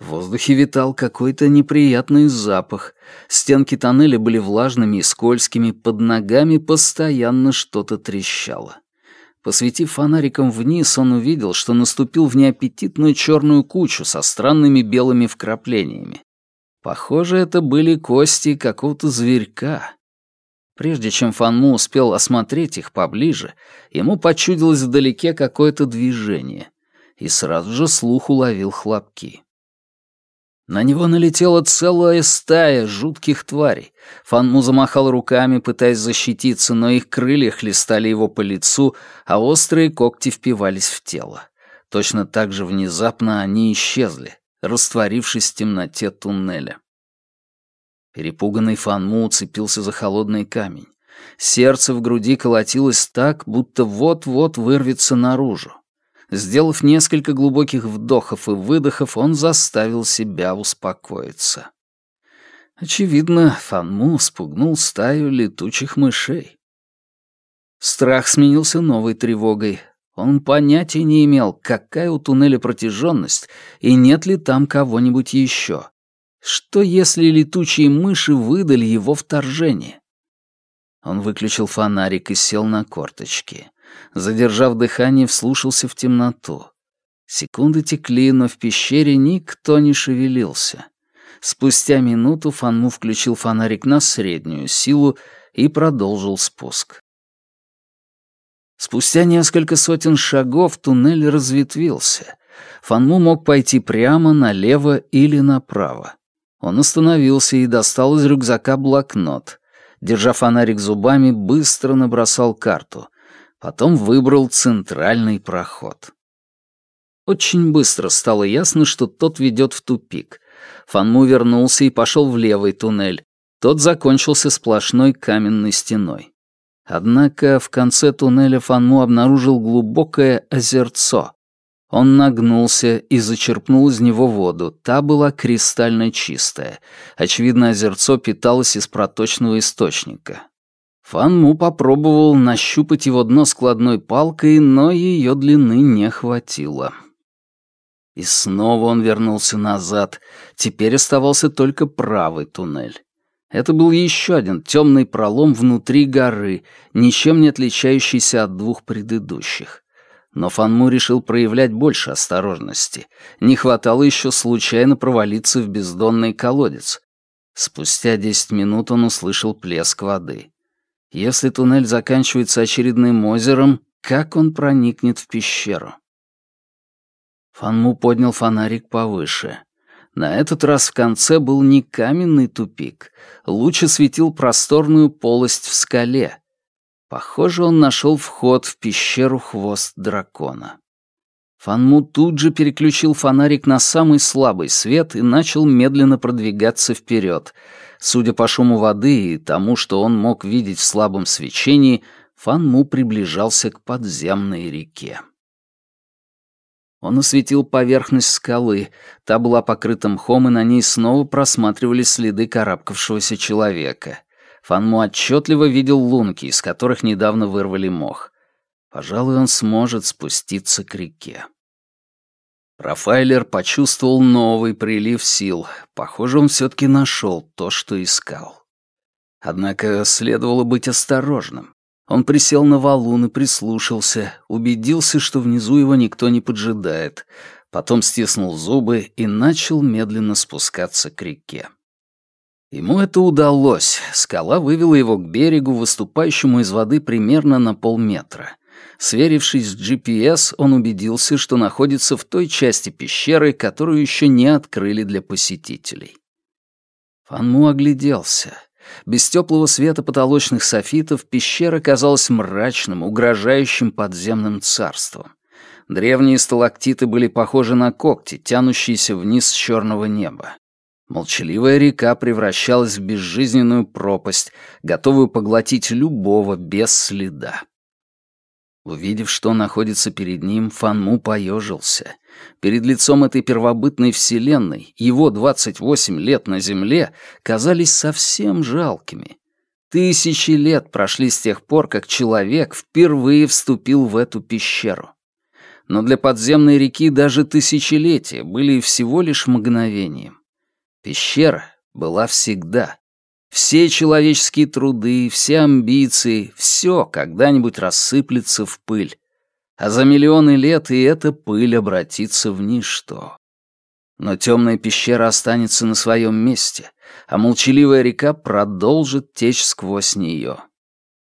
В воздухе витал какой-то неприятный запах. Стенки тоннеля были влажными и скользкими, под ногами постоянно что-то трещало. Посветив фонариком вниз, он увидел, что наступил в неаппетитную черную кучу со странными белыми вкраплениями. Похоже, это были кости какого-то зверька. Прежде чем Фанму успел осмотреть их поближе, ему почудилось вдалеке какое-то движение, и сразу же слух уловил хлопки. На него налетела целая стая жутких тварей. Фанму замахал руками, пытаясь защититься, но их крылья хлестали его по лицу, а острые когти впивались в тело. Точно так же внезапно они исчезли, растворившись в темноте туннеля. Перепуганный Фанму уцепился за холодный камень. Сердце в груди колотилось так, будто вот-вот вырвется наружу. Сделав несколько глубоких вдохов и выдохов, он заставил себя успокоиться. Очевидно, Фанму спугнул стаю летучих мышей. Страх сменился новой тревогой. Он понятия не имел, какая у туннеля протяженность и нет ли там кого-нибудь еще. Что если летучие мыши выдали его вторжение? Он выключил фонарик и сел на корточки. Задержав дыхание, вслушался в темноту. Секунды текли, но в пещере никто не шевелился. Спустя минуту Фанму включил фонарик на среднюю силу и продолжил спуск. Спустя несколько сотен шагов туннель разветвился. Фанму мог пойти прямо, налево или направо. Он остановился и достал из рюкзака блокнот. Держа фонарик зубами, быстро набросал карту. Потом выбрал центральный проход. Очень быстро стало ясно, что тот ведет в тупик. Фанму вернулся и пошел в левый туннель. Тот закончился сплошной каменной стеной. Однако в конце туннеля Фанму обнаружил глубокое озерцо, он нагнулся и зачерпнул из него воду. Та была кристально чистая. Очевидно, озерцо питалось из проточного источника. Фан Му попробовал нащупать его дно складной палкой, но ее длины не хватило. И снова он вернулся назад. Теперь оставался только правый туннель. Это был еще один темный пролом внутри горы, ничем не отличающийся от двух предыдущих. Но Фанму решил проявлять больше осторожности. Не хватало еще случайно провалиться в бездонный колодец. Спустя десять минут он услышал плеск воды. Если туннель заканчивается очередным озером, как он проникнет в пещеру? Фанму поднял фонарик повыше. На этот раз в конце был не каменный тупик. Луч осветил просторную полость в скале, Похоже, он нашел вход в пещеру хвост дракона. Фанму тут же переключил фонарик на самый слабый свет и начал медленно продвигаться вперед. Судя по шуму воды и тому, что он мог видеть в слабом свечении, Фанму приближался к подземной реке. Он осветил поверхность скалы. Та была покрыта мхом, и на ней снова просматривались следы карабкавшегося человека. Фанму отчетливо видел лунки, из которых недавно вырвали мох. Пожалуй, он сможет спуститься к реке. Профайлер почувствовал новый прилив сил. Похоже, он все-таки нашел то, что искал. Однако следовало быть осторожным. Он присел на валун и прислушался, убедился, что внизу его никто не поджидает, потом стиснул зубы и начал медленно спускаться к реке. Ему это удалось. Скала вывела его к берегу, выступающему из воды примерно на полметра. Сверившись с GPS, он убедился, что находится в той части пещеры, которую еще не открыли для посетителей. Фанму огляделся. Без теплого света потолочных софитов пещера казалась мрачным, угрожающим подземным царством. Древние сталактиты были похожи на когти, тянущиеся вниз с черного неба. Молчаливая река превращалась в безжизненную пропасть, готовую поглотить любого без следа. Увидев, что находится перед ним, Фанму поежился. Перед лицом этой первобытной вселенной его 28 лет на Земле казались совсем жалкими. Тысячи лет прошли с тех пор, как человек впервые вступил в эту пещеру. Но для подземной реки даже тысячелетия были всего лишь мгновением. Пещера была всегда. Все человеческие труды, все амбиции, все когда-нибудь рассыплется в пыль. А за миллионы лет и эта пыль обратится в ничто. Но темная пещера останется на своем месте, а молчаливая река продолжит течь сквозь нее.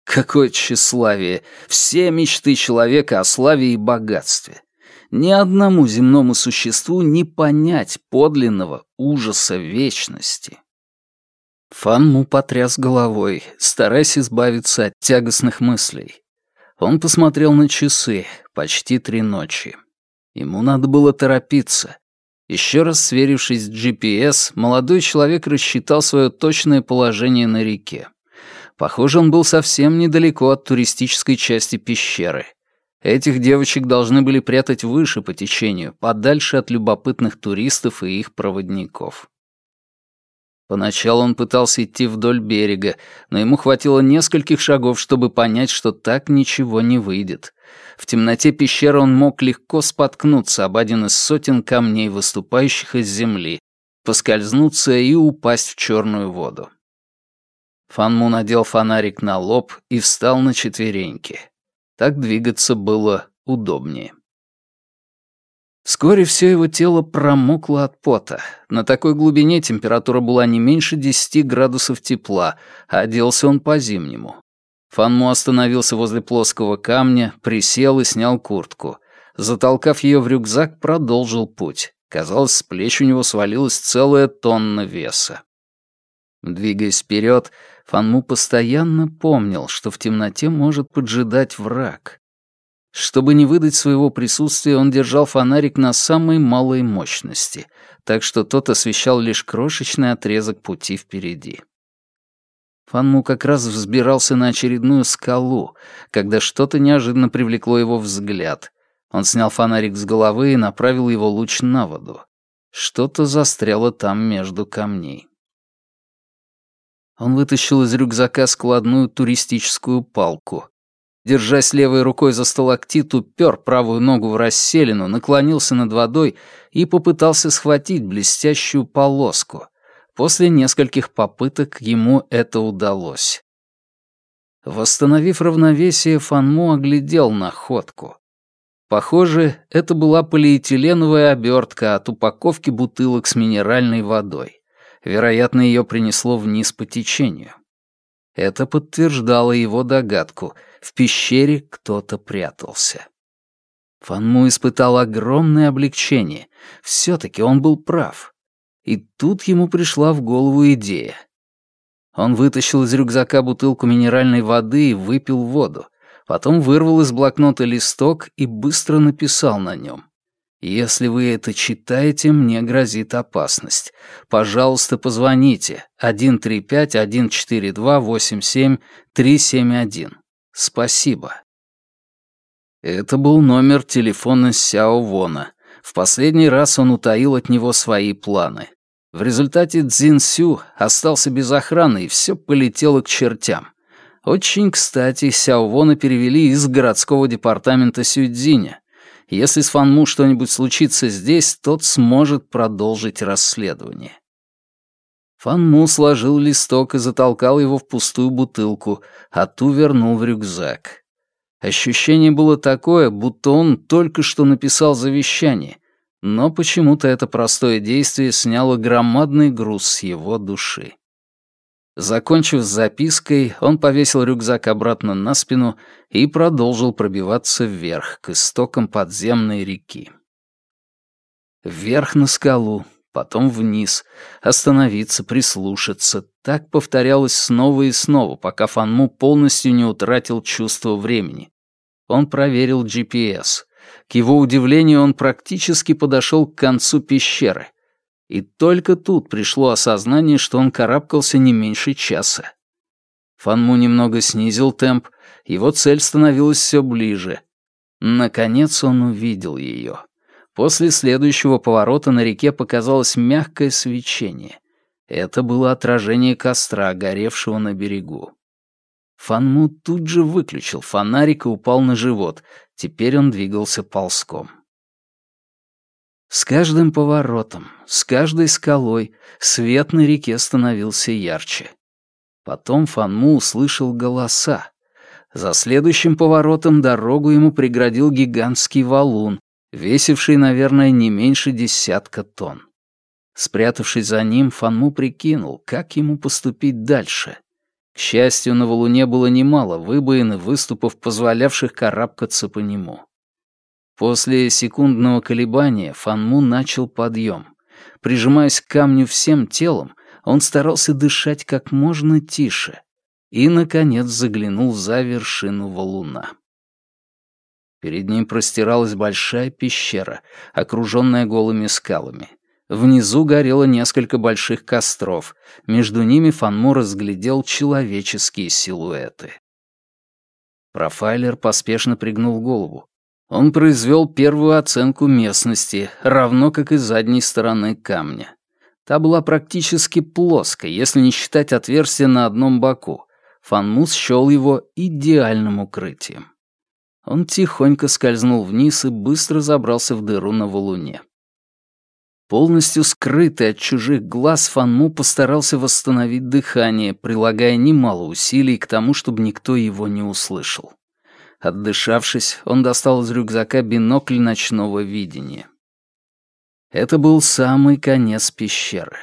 Какое тщеславие! Все мечты человека о славе и богатстве. Ни одному земному существу не понять подлинного ужаса вечности. Фанму потряс головой, стараясь избавиться от тягостных мыслей. Он посмотрел на часы, почти три ночи. Ему надо было торопиться. Еще раз сверившись с GPS, молодой человек рассчитал свое точное положение на реке. Похоже, он был совсем недалеко от туристической части пещеры. Этих девочек должны были прятать выше по течению, подальше от любопытных туристов и их проводников. Поначалу он пытался идти вдоль берега, но ему хватило нескольких шагов, чтобы понять, что так ничего не выйдет. В темноте пещеры он мог легко споткнуться об один из сотен камней, выступающих из земли, поскользнуться и упасть в черную воду. Фанму надел фонарик на лоб и встал на четвереньки. Так двигаться было удобнее. Вскоре все его тело промокло от пота. На такой глубине температура была не меньше 10 градусов тепла, а оделся он по-зимнему. Фанму остановился возле плоского камня, присел и снял куртку. Затолкав ее в рюкзак, продолжил путь. Казалось, с плеч у него свалилась целая тонна веса. Двигаясь вперед, Фанму постоянно помнил, что в темноте может поджидать враг. Чтобы не выдать своего присутствия, он держал фонарик на самой малой мощности, так что тот освещал лишь крошечный отрезок пути впереди. Фанму как раз взбирался на очередную скалу, когда что-то неожиданно привлекло его взгляд. Он снял фонарик с головы и направил его луч на воду. Что-то застряло там между камней. Он вытащил из рюкзака складную туристическую палку. Держась левой рукой за сталактит, упер правую ногу в расселину, наклонился над водой и попытался схватить блестящую полоску. После нескольких попыток ему это удалось. Восстановив равновесие, Фанму оглядел находку. Похоже, это была полиэтиленовая обертка от упаковки бутылок с минеральной водой. Вероятно, ее принесло вниз по течению. Это подтверждало его догадку — в пещере кто-то прятался. Фанму испытал огромное облегчение. Все-таки он был прав. И тут ему пришла в голову идея. Он вытащил из рюкзака бутылку минеральной воды и выпил воду. Потом вырвал из блокнота листок и быстро написал на нем. «Если вы это читаете, мне грозит опасность. Пожалуйста, позвоните. 135-142-87-371. Спасибо. Это был номер телефона Сяо Вона. В последний раз он утаил от него свои планы. В результате Цзин Сю остался без охраны, и все полетело к чертям. Очень кстати, Сяо Вона перевели из городского департамента Сюдзиня. Если с Фанму что-нибудь случится здесь, тот сможет продолжить расследование. Фанму сложил листок и затолкал его в пустую бутылку, а ту вернул в рюкзак. Ощущение было такое, будто он только что написал завещание, но почему-то это простое действие сняло громадный груз с его души. Закончив с запиской, он повесил рюкзак обратно на спину и продолжил пробиваться вверх, к истокам подземной реки. Вверх на скалу, потом вниз, остановиться, прислушаться. Так повторялось снова и снова, пока Фанму полностью не утратил чувство времени. Он проверил GPS. К его удивлению, он практически подошел к концу пещеры. И только тут пришло осознание, что он карабкался не меньше часа. Фанму немного снизил темп, его цель становилась все ближе. Наконец он увидел ее. После следующего поворота на реке показалось мягкое свечение. Это было отражение костра, горевшего на берегу. Фанму тут же выключил фонарик и упал на живот. Теперь он двигался ползком. С каждым поворотом, с каждой скалой свет на реке становился ярче. Потом Фанму услышал голоса. За следующим поворотом дорогу ему преградил гигантский валун, весивший, наверное, не меньше десятка тонн. Спрятавшись за ним, Фанму прикинул, как ему поступить дальше. К счастью, на валуне было немало выбоин и выступов, позволявших карабкаться по нему. После секундного колебания Фанму начал подъем. Прижимаясь к камню всем телом, он старался дышать как можно тише и, наконец, заглянул за вершину валуна. Перед ним простиралась большая пещера, окруженная голыми скалами. Внизу горело несколько больших костров. Между ними Фанму разглядел человеческие силуэты. Профайлер поспешно пригнул голову. Он произвел первую оценку местности, равно как и задней стороны камня. Та была практически плоской, если не считать отверстия на одном боку. Фанмус счел его идеальным укрытием. Он тихонько скользнул вниз и быстро забрался в дыру на валуне. Полностью скрытый от чужих глаз, Фанму постарался восстановить дыхание, прилагая немало усилий к тому, чтобы никто его не услышал. Отдышавшись, он достал из рюкзака бинокль ночного видения. Это был самый конец пещеры,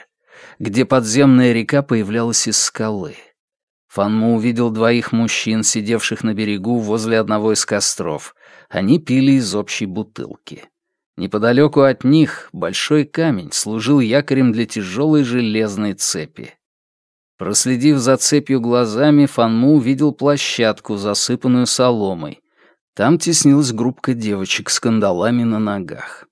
где подземная река появлялась из скалы. Фанму увидел двоих мужчин, сидевших на берегу возле одного из костров. Они пили из общей бутылки. Неподалеку от них большой камень служил якорем для тяжелой железной цепи. Проследив за цепью глазами, Фанму увидел площадку, засыпанную соломой. Там теснилась группка девочек с кандалами на ногах.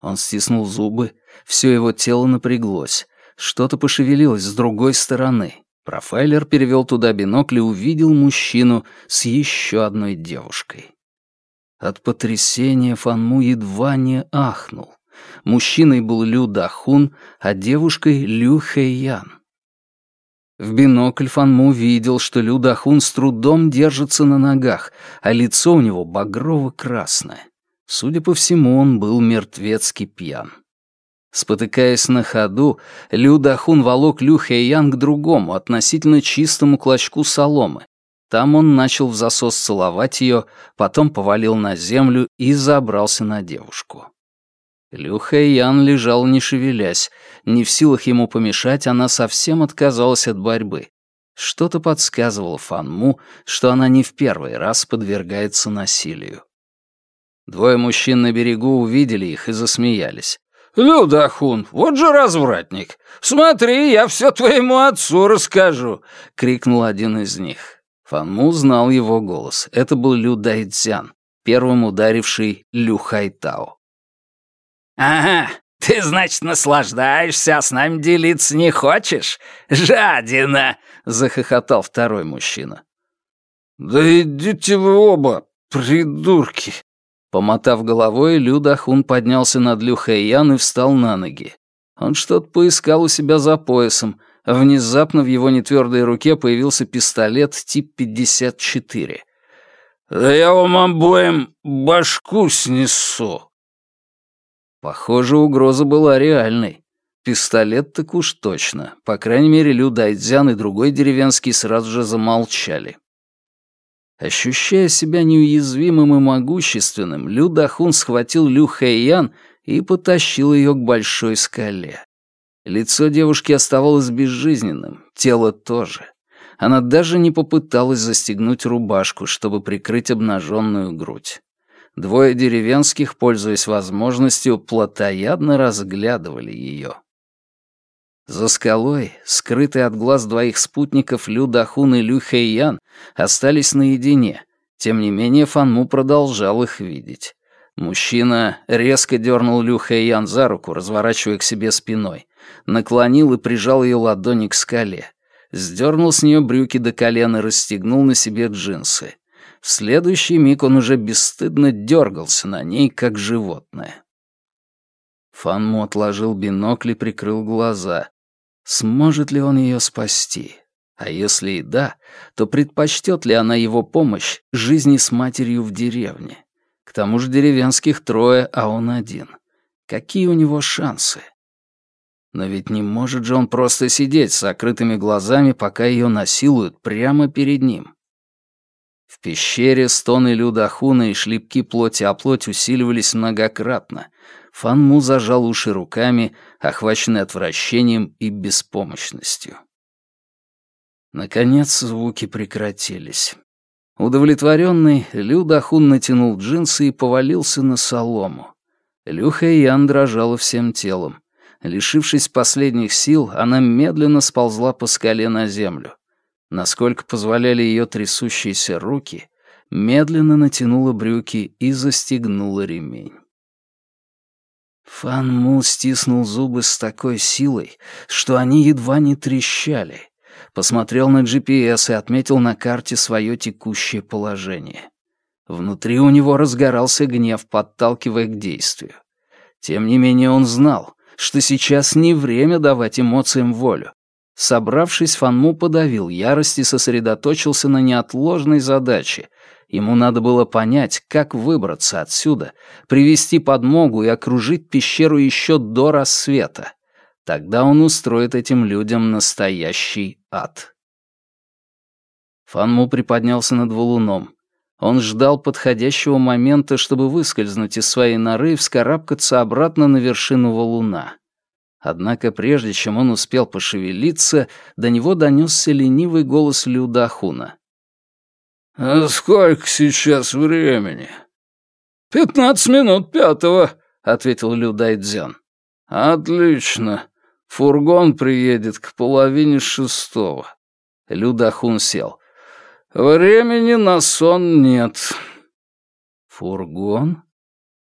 Он стиснул зубы, все его тело напряглось. Что-то пошевелилось с другой стороны. Профайлер перевел туда бинокль и увидел мужчину с еще одной девушкой. От потрясения Фанму едва не ахнул. Мужчиной был Лю Дахун, а девушкой Лю Хэйян. В бинокль Фанму видел, что Лю Дахун с трудом держится на ногах, а лицо у него багрово-красное. Судя по всему, он был мертвецки пьян. Спотыкаясь на ходу, Лю Дахун волок Лю Хэйян к другому, относительно чистому клочку соломы. Там он начал в засос целовать ее, потом повалил на землю и забрался на девушку. Лю Хэйян лежал не шевелясь. Не в силах ему помешать, она совсем отказалась от борьбы. Что-то подсказывало Фанму, что она не в первый раз подвергается насилию. Двое мужчин на берегу увидели их и засмеялись. «Людахун, вот же развратник! Смотри, я все твоему отцу расскажу!» — крикнул один из них. Фанму знал его голос. Это был Лю Дайцзян, первым ударивший Лю Хайтао. «Ага, ты, значит, наслаждаешься, а с нами делиться не хочешь? Жадина!» — захохотал второй мужчина. «Да идите вы оба, придурки!» Помотав головой, Лю Дахун поднялся над Лю Хэйян и встал на ноги. Он что-то поискал у себя за поясом. Внезапно в его нетвердой руке появился пистолет тип 54. Да я вам обоим башку снесу. Похоже, угроза была реальной. Пистолет так уж точно. По крайней мере, Лю Дайдзян и другой деревенский сразу же замолчали. Ощущая себя неуязвимым и могущественным, Лю Дахун схватил Лю Хэйян и потащил ее к большой скале. Лицо девушки оставалось безжизненным, тело тоже. Она даже не попыталась застегнуть рубашку, чтобы прикрыть обнаженную грудь. Двое деревенских, пользуясь возможностью, плотоядно разглядывали ее. За скалой, скрытые от глаз двоих спутников Лю Дахун и Лю Хэйян, остались наедине. Тем не менее, Фанму продолжал их видеть. Мужчина резко дернул Лю Хэйян за руку, разворачивая к себе спиной. Наклонил и прижал ее ладони к скале. Сдернул с нее брюки до колена расстегнул на себе джинсы. В следующий миг он уже бесстыдно дергался на ней, как животное. Фанму отложил бинокль и прикрыл глаза. Сможет ли он ее спасти? А если и да, то предпочтет ли она его помощь жизни с матерью в деревне? К тому же деревенских трое, а он один. Какие у него шансы? Но ведь не может же он просто сидеть с закрытыми глазами, пока ее насилуют прямо перед ним. В пещере стоны Людахуна и шлепки плоти о плоть усиливались многократно, Фанму зажал уши руками, охваченный отвращением и беспомощностью. Наконец звуки прекратились. Удовлетворенный, Лю Дахун натянул джинсы и повалился на солому. Лю Хэйян дрожала всем телом. Лишившись последних сил, она медленно сползла по скале на землю. Насколько позволяли ее трясущиеся руки, медленно натянула брюки и застегнула ремень. Фан Му стиснул зубы с такой силой, что они едва не трещали. Посмотрел на GPS и отметил на карте свое текущее положение. Внутри у него разгорался гнев, подталкивая к действию. Тем не менее он знал, что сейчас не время давать эмоциям волю. Собравшись, Фанму подавил ярость и сосредоточился на неотложной задаче Ему надо было понять, как выбраться отсюда, привести подмогу и окружить пещеру еще до рассвета. Тогда он устроит этим людям настоящий ад. Фанму приподнялся над валуном. Он ждал подходящего момента, чтобы выскользнуть из своей норы и вскарабкаться обратно на вершину валуна. Однако прежде чем он успел пошевелиться, до него донесся ленивый голос Людахуна. «А сколько сейчас времени?» «Пятнадцать минут пятого», — ответил Лю Дайдзян. «Отлично. Фургон приедет к половине шестого». Лю Дахун сел. «Времени на сон нет». «Фургон?»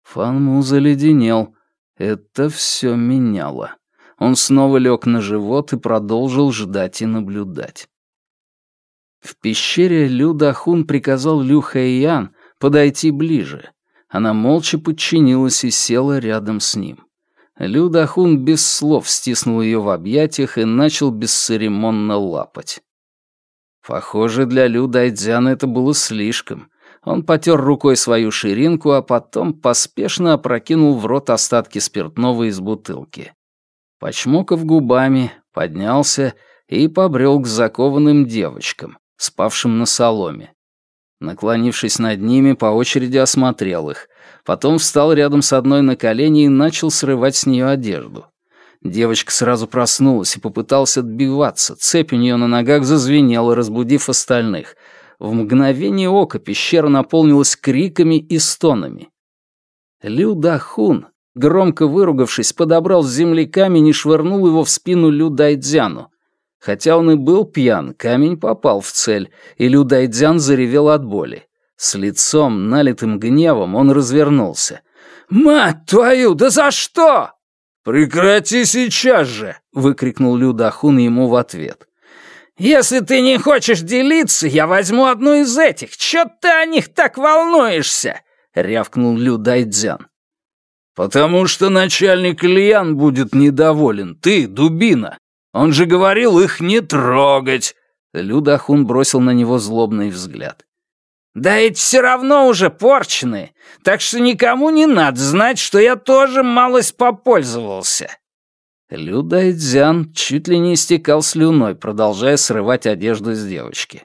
Фанму заледенел. Это все меняло. Он снова лег на живот и продолжил ждать и наблюдать. В пещере Лю Дахун приказал Лю Хэйян подойти ближе. Она молча подчинилась и села рядом с ним. Лю Дахун без слов стиснул ее в объятиях и начал бесцеремонно лапать. Похоже, для Лю Дайдзяна это было слишком. Он потер рукой свою ширинку, а потом поспешно опрокинул в рот остатки спиртного из бутылки. Почмокав губами, поднялся и побрел к закованным девочкам, спавшим на соломе. Наклонившись над ними, по очереди осмотрел их. Потом встал рядом с одной на колени и начал срывать с нее одежду. Девочка сразу проснулась и попыталась отбиваться. Цепь у нее на ногах зазвенела, разбудив остальных. В мгновение ока пещера наполнилась криками и стонами. Лю Дахун, громко выругавшись, подобрал с земли камень и швырнул его в спину Лю Дайдзяну. Хотя он и был пьян, камень попал в цель, и Людайдзян заревел от боли. С лицом, налитым гневом, он развернулся. «Мать твою, да за что?» «Прекрати сейчас же!» — выкрикнул Людахун ему в ответ. «Если ты не хочешь делиться, я возьму одну из этих. Чё ты о них так волнуешься?» — рявкнул Людайдзян. «Потому что начальник Ильян будет недоволен. Ты, дубина, он же говорил их не трогать!» Людахун бросил на него злобный взгляд. «Да эти все равно уже порченые, так что никому не надо знать, что я тоже малость попользовался». Лю Дайцзян чуть ли не истекал слюной, продолжая срывать одежду с девочки.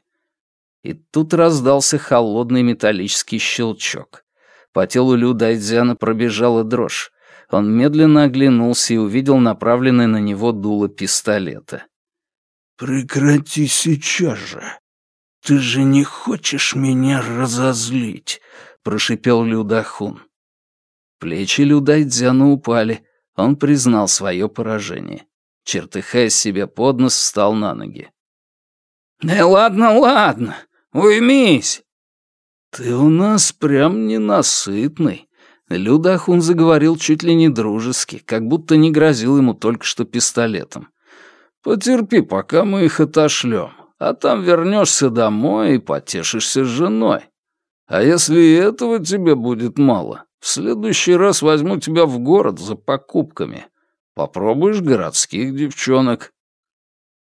И тут раздался холодный металлический щелчок. По телу Лю Дайцзяна пробежала дрожь. Он медленно оглянулся и увидел направленное на него дуло пистолета. «Прекрати сейчас же! Ты же не хочешь меня разозлить!» — прошипел Людахун. Плечи Людайдзяна упали. Он признал свое поражение. Чертыхая себе под нос, встал на ноги. «Да ладно, ладно, уймись!» «Ты у нас прям ненасытный», Людахун заговорил чуть ли не дружески, как будто не грозил ему только что пистолетом. «Потерпи, пока мы их отошлем, а там вернешься домой и потешишься с женой. А если и этого тебе будет мало, в следующий раз возьму тебя в город за покупками. Попробуешь городских девчонок».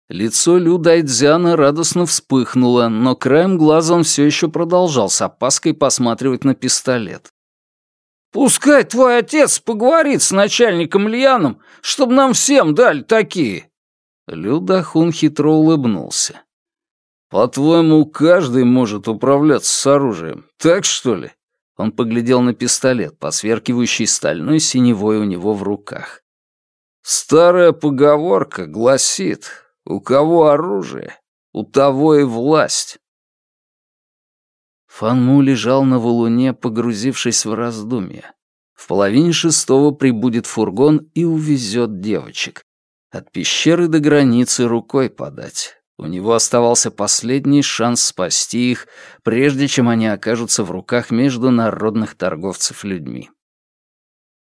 Лицо Лю Дайдзяна радостно вспыхнуло, но краем глаза он все еще продолжал с опаской посматривать на пистолет. Пускай твой отец поговорит с начальником Льяном, чтобы нам всем дали такие». Людахун хитро улыбнулся. «По-твоему, каждый может управляться с оружием, так что ли?» Он поглядел на пистолет, посверкивающий стальной синевой у него в руках. «Старая поговорка гласит, у кого оружие, у того и власть». Фанму лежал на валуне, погрузившись в раздумья. В половине шестого прибудет фургон и увезет девочек. От пещеры до границы рукой подать. У него оставался последний шанс спасти их, прежде чем они окажутся в руках международных торговцев людьми.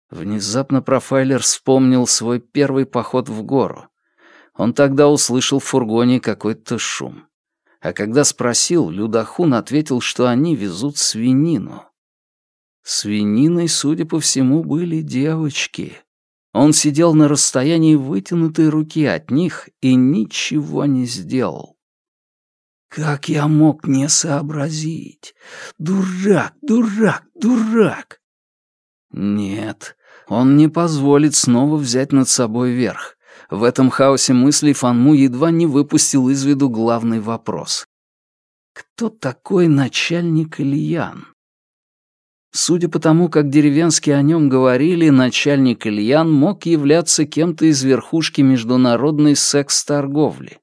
Внезапно профайлер вспомнил свой первый поход в гору. Он тогда услышал в фургоне какой-то шум. А когда спросил, Людахун ответил, что они везут свинину. Свининой, судя по всему, были девочки. Он сидел на расстоянии вытянутой руки от них и ничего не сделал. Как я мог не сообразить? Дурак, дурак, дурак! Нет, он не позволит снова взять над собой верх. В этом хаосе мыслей Фанму едва не выпустил из виду главный вопрос. Кто такой начальник Ильян? Судя по тому, как деревенские о нем говорили, начальник Ильян мог являться кем-то из верхушки международной секс-торговли.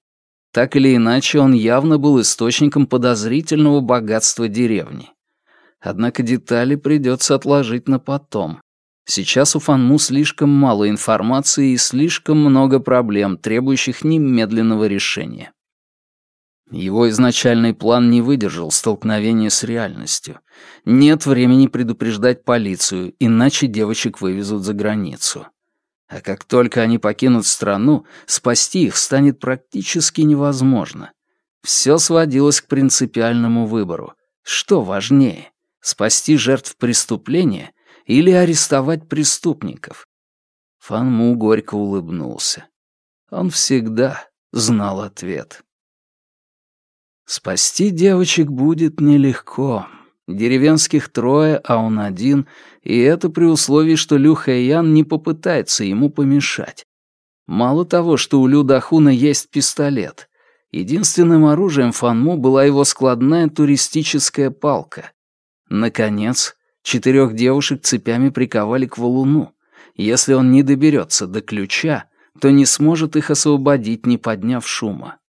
Так или иначе, он явно был источником подозрительного богатства деревни. Однако детали придется отложить на потом. Сейчас у Фанму слишком мало информации и слишком много проблем, требующих немедленного решения. Его изначальный план не выдержал столкновения с реальностью. Нет времени предупреждать полицию, иначе девочек вывезут за границу. А как только они покинут страну, спасти их станет практически невозможно. Все сводилось к принципиальному выбору. Что важнее, спасти жертв преступления или арестовать преступников. Фанму горько улыбнулся. Он всегда знал ответ. Спасти девочек будет нелегко. Деревенских трое, а он один, и это при условии, что Лю Хэйян не попытается ему помешать. Мало того, что у Лю Дахуна есть пистолет. Единственным оружием Фанму была его складная туристическая палка. Наконец, Четырех девушек цепями приковали к валуну. Если он не доберется до ключа, то не сможет их освободить, не подняв шума.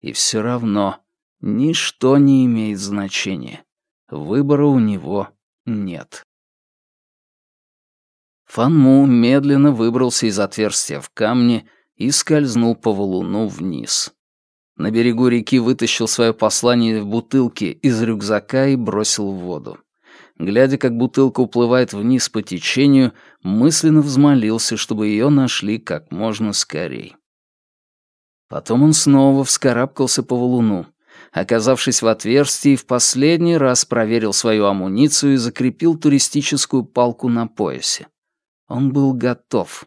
И все равно ничто не имеет значения. Выбора у него нет. Фанму медленно выбрался из отверстия в камне и скользнул по валуну вниз. На берегу реки вытащил свое послание в бутылке из рюкзака и бросил в воду глядя, как бутылка уплывает вниз по течению, мысленно взмолился, чтобы ее нашли как можно скорей. Потом он снова вскарабкался по валуну. Оказавшись в отверстии, в последний раз проверил свою амуницию и закрепил туристическую палку на поясе. Он был готов.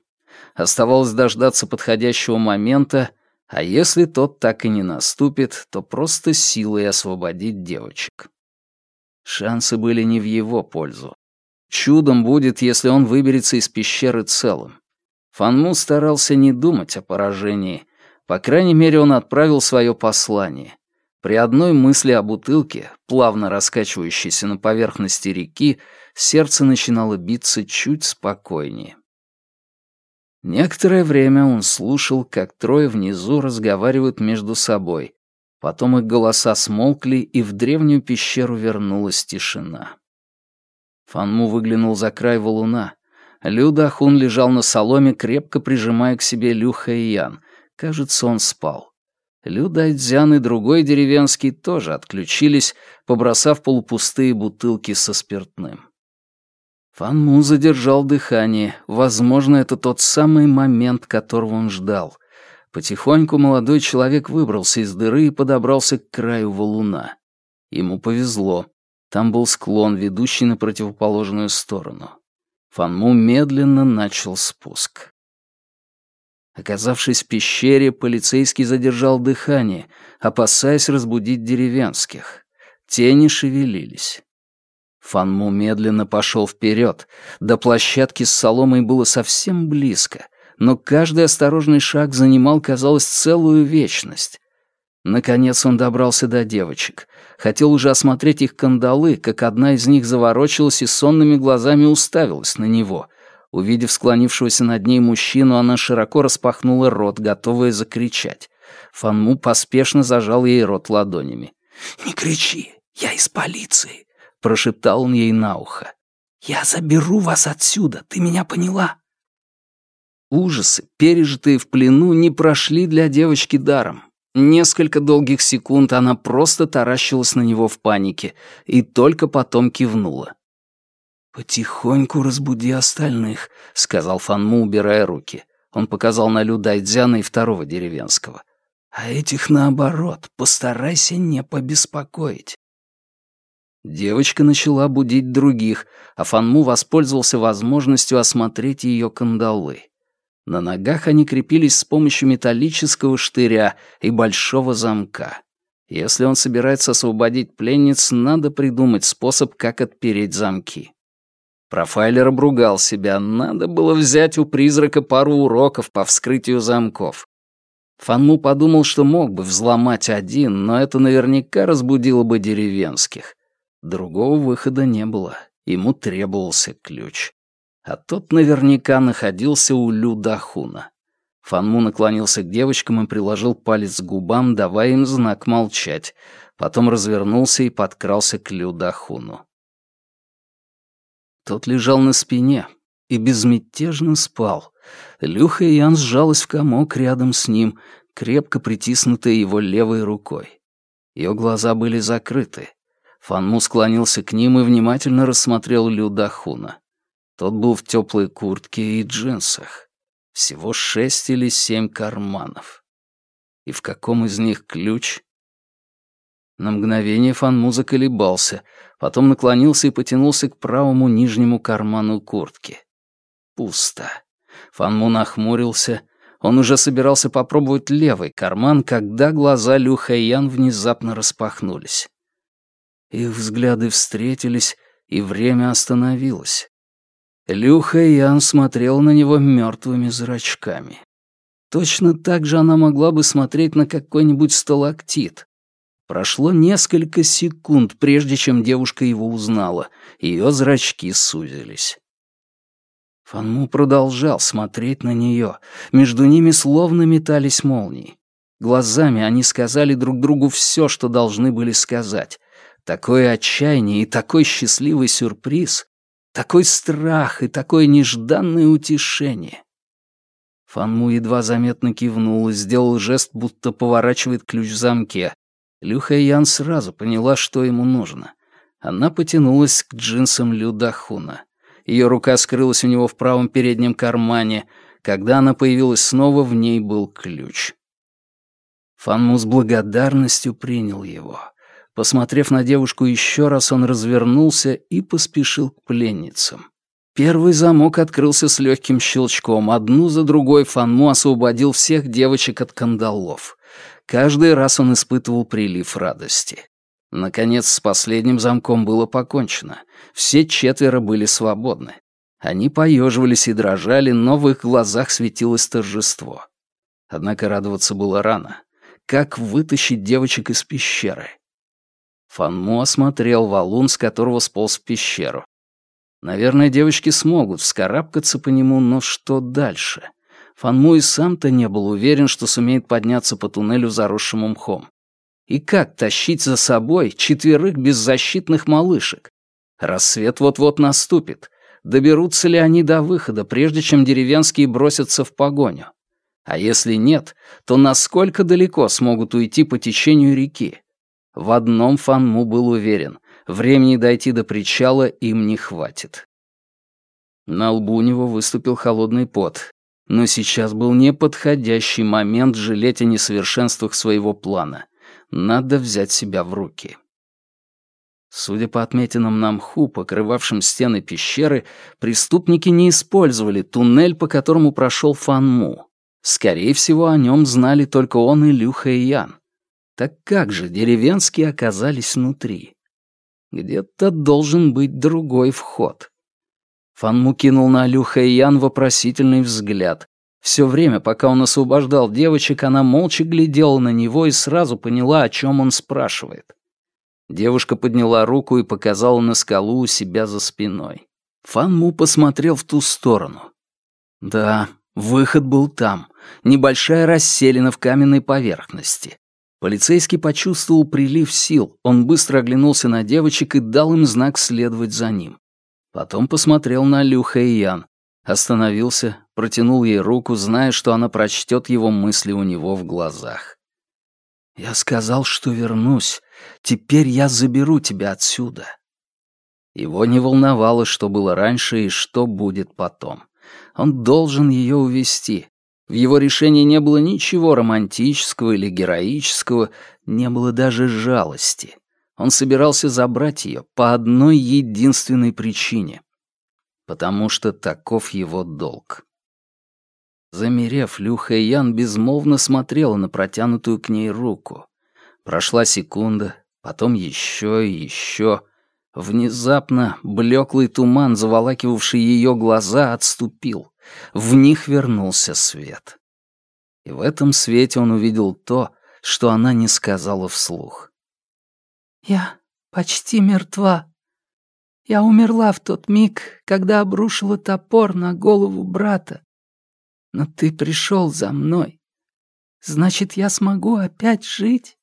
Оставалось дождаться подходящего момента, а если тот так и не наступит, то просто силой освободить девочек. Шансы были не в его пользу. Чудом будет, если он выберется из пещеры целым. Фанму старался не думать о поражении. По крайней мере, он отправил свое послание. При одной мысли о бутылке, плавно раскачивающейся на поверхности реки, сердце начинало биться чуть спокойнее. Некоторое время он слушал, как трое внизу разговаривают между собой. Потом их голоса смолкли, и в древнюю пещеру вернулась тишина. Фанму выглянул за край валуна. Лю Дахун лежал на соломе, крепко прижимая к себе Лю Хэйян. Кажется, он спал. Лю Дайцзян и другой деревенский тоже отключились, побросав полупустые бутылки со спиртным. Фан Му задержал дыхание. Возможно, это тот самый момент, которого он ждал. Потихоньку молодой человек выбрался из дыры и подобрался к краю валуна. Ему повезло. Там был склон, ведущий на противоположную сторону. Фан Му медленно начал спуск. Оказавшись в пещере, полицейский задержал дыхание, опасаясь разбудить деревенских. Тени шевелились. Фанму медленно пошел вперед. До площадки с соломой было совсем близко, но каждый осторожный шаг занимал, казалось, целую вечность. Наконец он добрался до девочек. Хотел уже осмотреть их кандалы, как одна из них заворочилась и сонными глазами уставилась на него. Увидев склонившегося над ней мужчину, она широко распахнула рот, готовая закричать. Фанму поспешно зажал ей рот ладонями. «Не кричи, я из полиции. — прошептал он ей на ухо. «Я заберу вас отсюда, ты меня поняла?» Ужасы, пережитые в плену, не прошли для девочки даром. Несколько долгих секунд она просто таращилась на него в панике и только потом кивнула. «Потихоньку разбуди остальных», — сказал Фанму, убирая руки. Он показал на Лю Дайдзяна и второго деревенского. «А этих, наоборот, постарайся не побеспокоить. Девочка начала будить других, а Фанму воспользовался возможностью осмотреть ее кандалы. На ногах они крепились с помощью металлического штыря и большого замка. Если он собирается освободить пленниц, надо придумать способ, как отпереть замки. Профайлер обругал себя, надо было взять у призрака пару уроков по вскрытию замков. Фанму подумал, что мог бы взломать один, но это наверняка разбудило бы деревенских. Другого выхода не было. Ему требовался ключ. А тот наверняка находился у Лю Дахуна. Фанму наклонился к девочкам и приложил палец к губам, давая им знак молчать. Потом развернулся и подкрался к Лю Дахуну. Тот лежал на спине и безмятежно спал. Люха Ян сжалась в комок рядом с ним, крепко притиснутая его левой рукой. Ее глаза были закрыты. Фанму склонился к ним и внимательно рассмотрел Лю Дахуна. Тот был в теплой куртке и джинсах. Всего шесть или семь карманов. И в каком из них ключ? На мгновение Фанму заколебался, потом наклонился и потянулся к правому нижнему карману куртки. Пусто. Фанму нахмурился. Он уже собирался попробовать левый карман, когда глаза Лю Хэйян внезапно распахнулись. Их взгляды встретились, и время остановилось. Люха Ян смотрел на него мертвыми зрачками. Точно так же она могла бы смотреть на какой-нибудь сталактит. Прошло несколько секунд, прежде чем девушка его узнала. Ее зрачки сузились. Фанму продолжал смотреть на нее. Между ними словно метались молнии. Глазами они сказали друг другу все, что должны были сказать. Такое отчаяние и такой счастливый сюрприз, такой страх и такое нежданное утешение. Фанму едва заметно кивнул и сделал жест, будто поворачивает ключ в замке. Люха Ян сразу поняла, что ему нужно. Она потянулась к джинсам Лю Дахуна. Ее рука скрылась у него в правом переднем кармане. Когда она появилась снова, в ней был ключ. Фанму с благодарностью принял его. Посмотрев на девушку еще раз, он развернулся и поспешил к пленницам. Первый замок открылся с легким щелчком. Одну за другой Фанму освободил всех девочек от кандалов. Каждый раз он испытывал прилив радости. Наконец, с последним замком было покончено. Все четверо были свободны. Они поеживались и дрожали, но в их глазах светилось торжество. Однако радоваться было рано. Как вытащить девочек из пещеры? Фанму осмотрел валун, с которого сполз в пещеру. Наверное, девочки смогут вскарабкаться по нему, но что дальше? Фанму и сам-то не был уверен, что сумеет подняться по туннелю, заросшему мхом. И как тащить за собой четверых беззащитных малышек? Рассвет вот-вот наступит. Доберутся ли они до выхода, прежде чем деревенские бросятся в погоню? А если нет, то насколько далеко смогут уйти по течению реки? В одном Фанму был уверен — времени дойти до причала им не хватит. На лбу у него выступил холодный пот, но сейчас был неподходящий момент жалеть о несовершенствах своего плана. Надо взять себя в руки. Судя по отметинам на мху, покрывавшим стены пещеры, преступники не использовали туннель, по которому прошел Фанму. Скорее всего, о нем знали только он и Люха и Ян. Так как же деревенские оказались внутри? Где-то должен быть другой вход. Фанму кинул на и Ян вопросительный взгляд. Все время, пока он освобождал девочек, она молча глядела на него и сразу поняла, о чем он спрашивает. Девушка подняла руку и показала на скалу у себя за спиной. Фан Му посмотрел в ту сторону. Да, выход был там. Небольшая расселена в каменной поверхности. Полицейский почувствовал прилив сил. Он быстро оглянулся на девочек и дал им знак следовать за ним. Потом посмотрел на Лю Хэйян. Остановился, протянул ей руку, зная, что она прочтет его мысли у него в глазах. «Я сказал, что вернусь. Теперь я заберу тебя отсюда». Его не волновало, что было раньше и что будет потом. Он должен ее увести. В его решении не было ничего романтического или героического, не было даже жалости. Он собирался забрать ее по одной единственной причине. Потому что таков его долг. Замерев, Люха Ян безмолвно смотрела на протянутую к ней руку. Прошла секунда, потом еще и еще. Внезапно блеклый туман, заволакивавший ее глаза, отступил. В них вернулся свет. И в этом свете он увидел то, что она не сказала вслух. «Я почти мертва. Я умерла в тот миг, когда обрушила топор на голову брата. Но ты пришел за мной. Значит, я смогу опять жить?»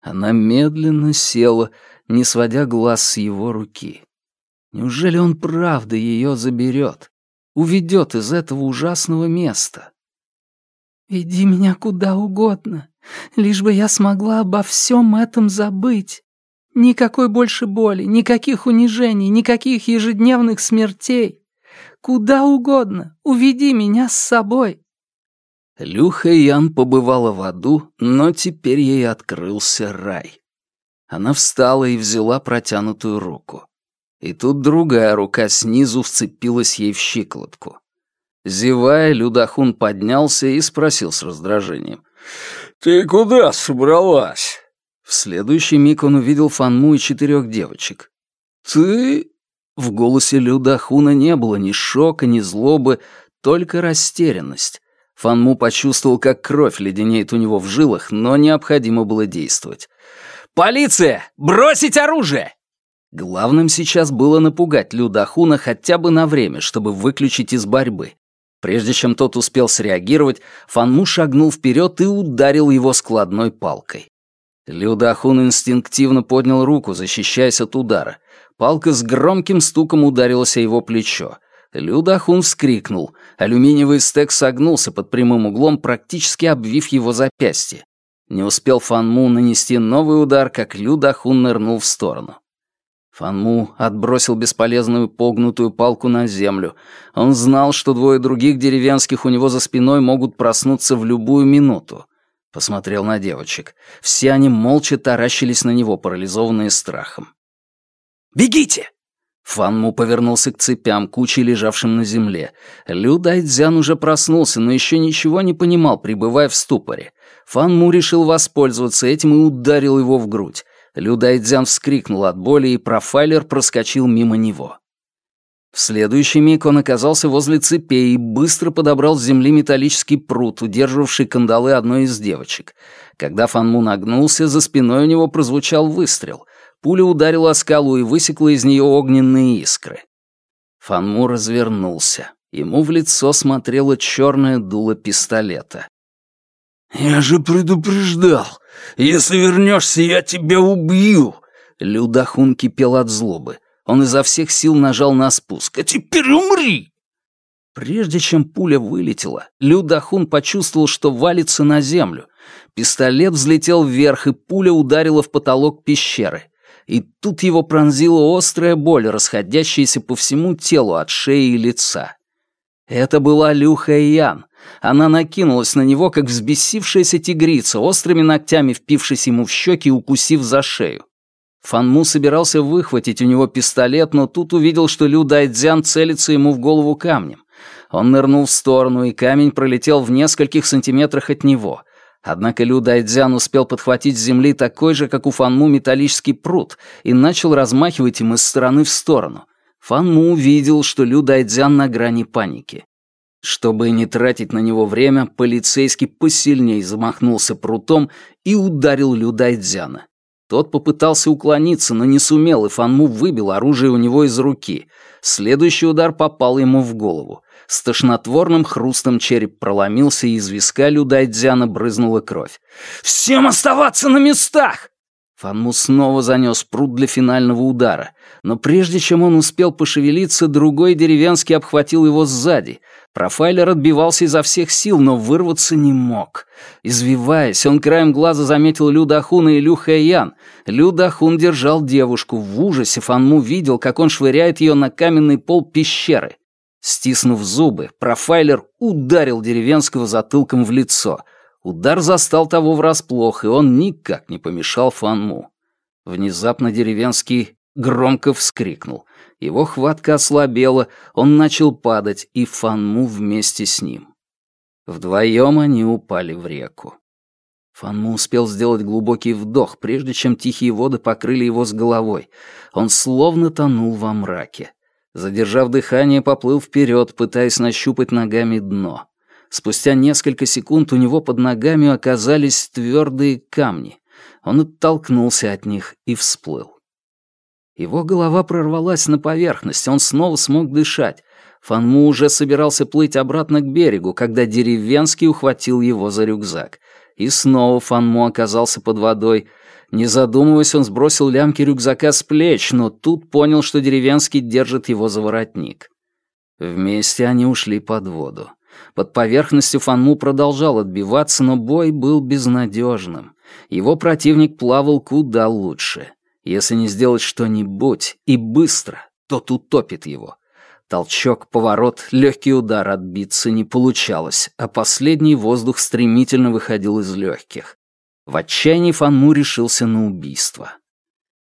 Она медленно села, не сводя глаз с его руки. Неужели он правда ее заберет? Уведет из этого ужасного места? «Веди меня куда угодно, лишь бы я смогла обо всем этом забыть. Никакой больше боли, никаких унижений, никаких ежедневных смертей. Куда угодно, уведи меня с собой». Люха Ян побывала в аду, но теперь ей открылся рай. Она встала и взяла протянутую руку. И тут другая рука снизу вцепилась ей в щиколотку. Зевая, Людахун поднялся и спросил с раздражением. «Ты куда собралась?» В следующий миг он увидел Фанму и четырех девочек. «Ты...» В голосе Людахуна не было ни шока, ни злобы, только растерянность. Фанму почувствовал, как кровь леденеет у него в жилах, но необходимо было действовать. «Полиция! Бросить оружие!» Главным сейчас было напугать Людахуна хотя бы на время, чтобы выключить из борьбы. Прежде чем тот успел среагировать, Фанму шагнул вперед и ударил его складной палкой. Людахун инстинктивно поднял руку, защищаясь от удара. Палка с громким стуком ударилась о его плечо. Людахун вскрикнул. Алюминиевый стек согнулся под прямым углом, практически обвив его запястье. Не успел Фанму нанести новый удар, как Людахун нырнул в сторону. Фанму отбросил бесполезную погнутую палку на землю. Он знал, что двое других деревенских у него за спиной могут проснуться в любую минуту. Посмотрел на девочек. Все они молча таращились на него, парализованные страхом. «Бегите!» Фанму повернулся к цепям, кучей лежавшим на земле. Лю Дайцзян уже проснулся, но еще ничего не понимал, пребывая в ступоре. Фанму решил воспользоваться этим и ударил его в грудь. Лю Дайцзян вскрикнул от боли, и профайлер проскочил мимо него. В следующий миг он оказался возле цепей и быстро подобрал с земли металлический прут, удерживавший кандалы одной из девочек. Когда Фанму нагнулся, за спиной у него прозвучал выстрел. Пуля ударила о скалу и высекла из нее огненные искры. Фанму развернулся. Ему в лицо смотрело черное дуло пистолета. «Я же предупреждал! Если вернешься, я тебя убью!» Людахун кипел от злобы. Он изо всех сил нажал на спуск. «А теперь умри!» Прежде чем пуля вылетела, Людахун почувствовал, что валится на землю. Пистолет взлетел вверх, и пуля ударила в потолок пещеры. И тут его пронзила острая боль, расходящаяся по всему телу от шеи и лица. Это была Люха Ян. Она накинулась на него, как взбесившаяся тигрица, острыми ногтями впившись ему в щеки и укусив за шею. Фанму собирался выхватить у него пистолет, но тут увидел, что Лю Дайцзян целится ему в голову камнем. Он нырнул в сторону, и камень пролетел в нескольких сантиметрах от него. Однако Лю Дайцзян успел подхватить с земли такой же, как у Фанму, металлический пруд и начал размахивать им из стороны в сторону. Фанму увидел, что Лю Дайцзян на грани паники. Чтобы не тратить на него время, полицейский посильнее замахнулся прутом и ударил Лю Дайцзяна. Тот попытался уклониться, но не сумел, и Фанму выбил оружие у него из руки. Следующий удар попал ему в голову. С тошнотворным хрустом череп проломился, и из виска Лю Дайцзяна брызнула кровь. «Всем оставаться на местах!» Фанму снова занес пруд для финального удара, но прежде чем он успел пошевелиться, другой деревенский обхватил его сзади. Профайлер отбивался изо всех сил, но вырваться не мог. Извиваясь, он краем глаза заметил Лю Дахуна и Лю Хэйян. Лю держал девушку. В ужасе Фанму видел, как он швыряет ее на каменный пол пещеры. Стиснув зубы, профайлер ударил деревенского затылком в лицо — Удар застал того врасплох, и он никак не помешал Фанму. Внезапно деревенский громко вскрикнул. Его хватка ослабела, он начал падать, и Фанму вместе с ним. Вдвоем они упали в реку. Фанму успел сделать глубокий вдох, прежде чем тихие воды покрыли его с головой. Он словно тонул во мраке. Задержав дыхание, поплыл вперед, пытаясь нащупать ногами дно. Спустя несколько секунд у него под ногами оказались твердые камни. Он оттолкнулся от них и всплыл. Его голова прорвалась на поверхность, он снова смог дышать. Фанму уже собирался плыть обратно к берегу, когда деревенский ухватил его за рюкзак. И снова Фанму оказался под водой. Не задумываясь, он сбросил лямки рюкзака с плеч, но тут понял, что деревенский держит его за воротник. Вместе они ушли под воду. Под поверхностью Фанму продолжал отбиваться, но бой был безнадежным. Его противник плавал куда лучше. Если не сделать что-нибудь, и быстро, тот утопит его. Толчок, поворот, легкий удар отбиться не получалось, а последний воздух стремительно выходил из легких. В отчаянии Фанму решился на убийство.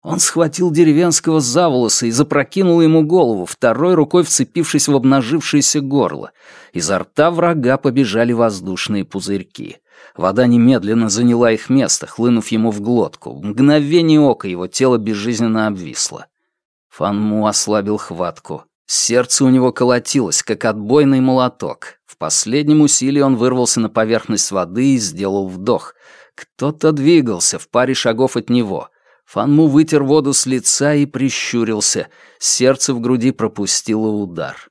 Он схватил деревенского за волосы и запрокинул ему голову, второй рукой вцепившись в обнажившееся горло. Изо рта врага побежали воздушные пузырьки. Вода немедленно заняла их место, хлынув ему в глотку. В мгновение ока его тело безжизненно обвисло. Фанму ослабил хватку. Сердце у него колотилось, как отбойный молоток. В последнем усилии он вырвался на поверхность воды и сделал вдох. Кто-то двигался в паре шагов от него — Фанму вытер воду с лица и прищурился. Сердце в груди пропустило удар.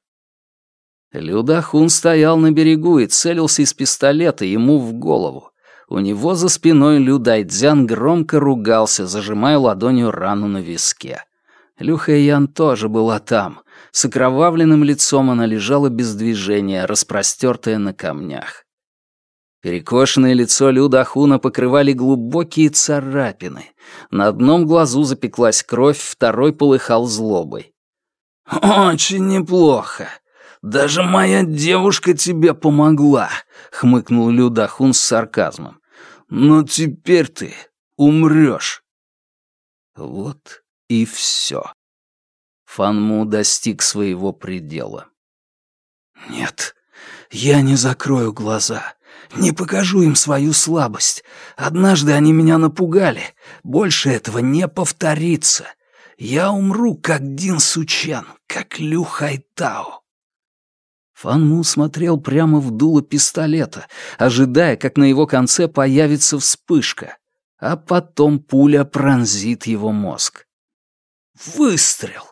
Людахун стоял на берегу и целился из пистолета ему в голову. У него за спиной Лю Дайцзян громко ругался, зажимая ладонью рану на виске. Лю Хэйян тоже была там. С окровавленным лицом она лежала без движения, распростертая на камнях. Перекошенное лицо Людахуна покрывали глубокие царапины. На одном глазу запеклась кровь, второй полыхал злобой. «Очень неплохо. Даже моя девушка тебе помогла», — хмыкнул Людахун с сарказмом. «Но теперь ты умрешь». Вот и все. Фанму достиг своего предела. «Нет, я не закрою глаза. Не покажу им свою слабость. Однажды они меня напугали. Больше этого не повторится. Я умру, как Дин Сучен, как Лю Хайтао. Фанму смотрел прямо в дуло пистолета, ожидая, как на его конце появится вспышка, а потом пуля пронзит его мозг. Выстрел!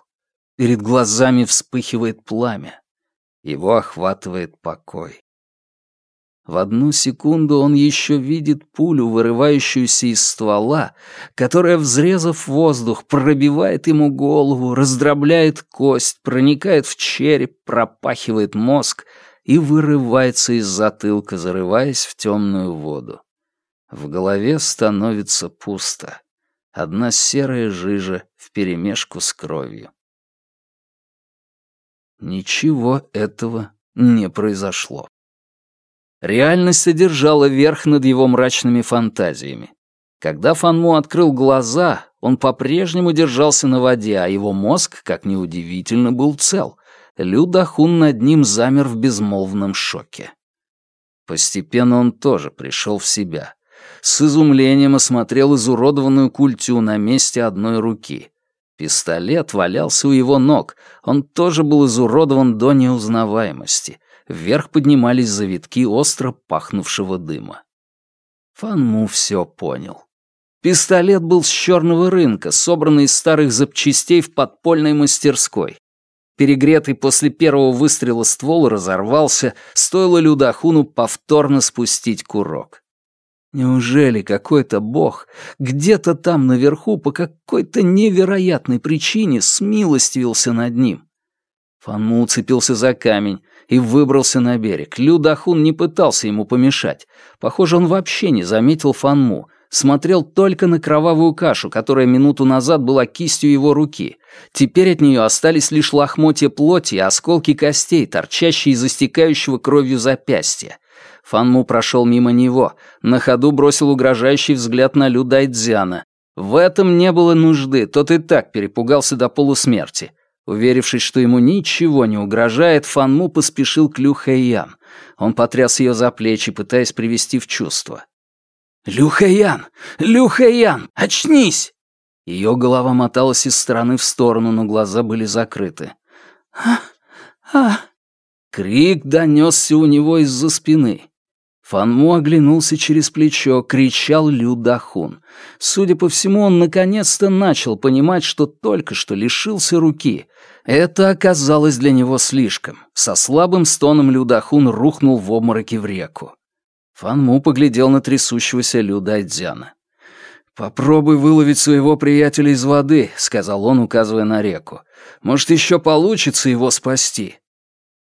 Перед глазами вспыхивает пламя. Его охватывает покой. В одну секунду он еще видит пулю, вырывающуюся из ствола, которая, взрезав воздух, пробивает ему голову, раздробляет кость, проникает в череп, пропахивает мозг и вырывается из затылка, зарываясь в темную воду. В голове становится пусто. Одна серая жижа вперемешку с кровью. Ничего этого не произошло. Реальность одержала верх над его мрачными фантазиями. Когда Фанму открыл глаза, он по-прежнему держался на воде, а его мозг, как ни удивительно, был цел. Лю Дахун над ним замер в безмолвном шоке. Постепенно он тоже пришел в себя. С изумлением осмотрел изуродованную культю на месте одной руки. Пистолет валялся у его ног, он тоже был изуродован до неузнаваемости — вверх поднимались завитки остро пахнувшего дыма. Фанму все понял. Пистолет был с черного рынка, собранный из старых запчастей в подпольной мастерской. Перегретый после первого выстрела ствол разорвался, стоило Людахуну повторно спустить курок. Неужели какой-то бог где-то там наверху по какой-то невероятной причине смилостивился над ним? Фанму уцепился за камень, и выбрался на берег. Людахун не пытался ему помешать. Похоже, он вообще не заметил Фанму. Смотрел только на кровавую кашу, которая минуту назад была кистью его руки. Теперь от нее остались лишь лохмотья плоти и осколки костей, торчащие из истекающего кровью запястья. Фанму прошел мимо него, на ходу бросил угрожающий взгляд на Лю Дайдзяна. В этом не было нужды, тот и так перепугался до полусмерти. Уверившись, что ему ничего не угрожает, Фанму поспешил к Лю Хэйян. Он потряс ее за плечи, пытаясь привести в чувство. «Лю Хэйян! Лю Хэйян! Очнись!» Ее голова моталась из стороны в сторону, но глаза были закрыты. «А... а...» Крик донесся у него из-за спины. Фанму оглянулся через плечо, кричал Лю Дахун. Судя по всему, он наконец-то начал понимать, что только что лишился руки. Это оказалось для него слишком. Со слабым стоном Лю Дахун рухнул в обмороке в реку. Фанму поглядел на трясущегося Лю Дайдзяна. «Попробуй выловить своего приятеля из воды», — сказал он, указывая на реку. «Может, еще получится его спасти».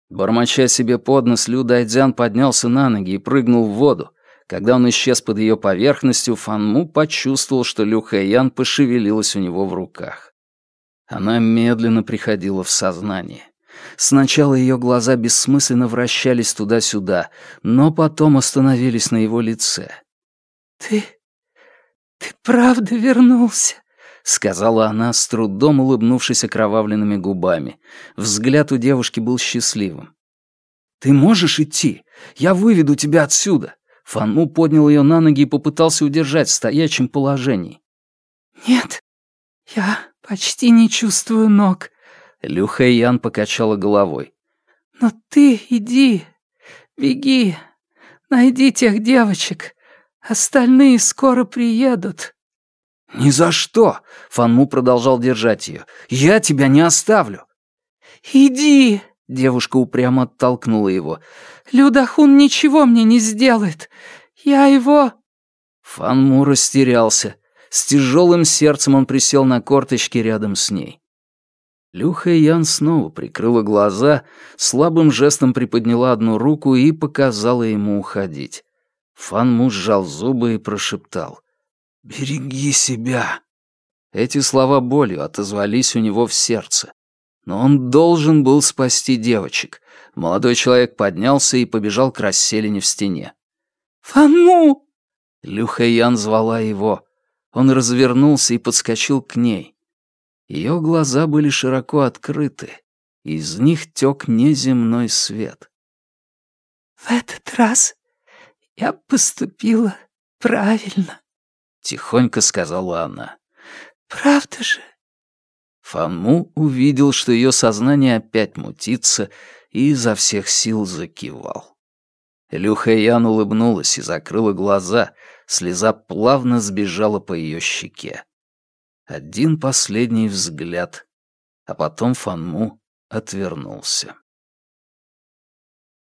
Бормоча себе под нос, Лю Дайдзян поднялся на ноги и прыгнул в воду. Когда он исчез под ее поверхностью, Фанму почувствовал, что Лю Хэйян пошевелилась у него в руках. Она медленно приходила в сознание. Сначала ее глаза бессмысленно вращались туда-сюда, но потом остановились на его лице. «Ты... ты правда вернулся?» — сказала она, с трудом улыбнувшись окровавленными губами. Взгляд у девушки был счастливым. «Ты можешь идти? Я выведу тебя отсюда!» Фанму поднял ее на ноги и попытался удержать в стоячем положении. «Нет, я почти не чувствую ног», — Люха Ян покачала головой. «Но ты иди, беги, найди тех девочек. Остальные скоро приедут». «Ни за что!» — Фанму продолжал держать ее. «Я тебя не оставлю!» «Иди!» — девушка упрямо оттолкнула его. «Людахун ничего мне не сделает! Я его...» Фанму растерялся. С тяжелым сердцем он присел на корточки рядом с ней. Люха Ян снова прикрыла глаза, слабым жестом приподняла одну руку и показала ему уходить. Фанму сжал зубы и прошептал. «Береги себя!» Эти слова болью отозвались у него в сердце. Но он должен был спасти девочек. Молодой человек поднялся и побежал к расселине в стене. «Фанму!» Люхэян звала его. Он развернулся и подскочил к ней. Ее глаза были широко открыты. Из них тек неземной свет. «В этот раз я поступила правильно», — тихонько сказала она. «Правда же?» Фанму увидел, что ее сознание опять мутится, и изо всех сил закивал. Лю Хэйян улыбнулась и закрыла глаза, слеза плавно сбежала по ее щеке. Один последний взгляд, а потом Фанму отвернулся.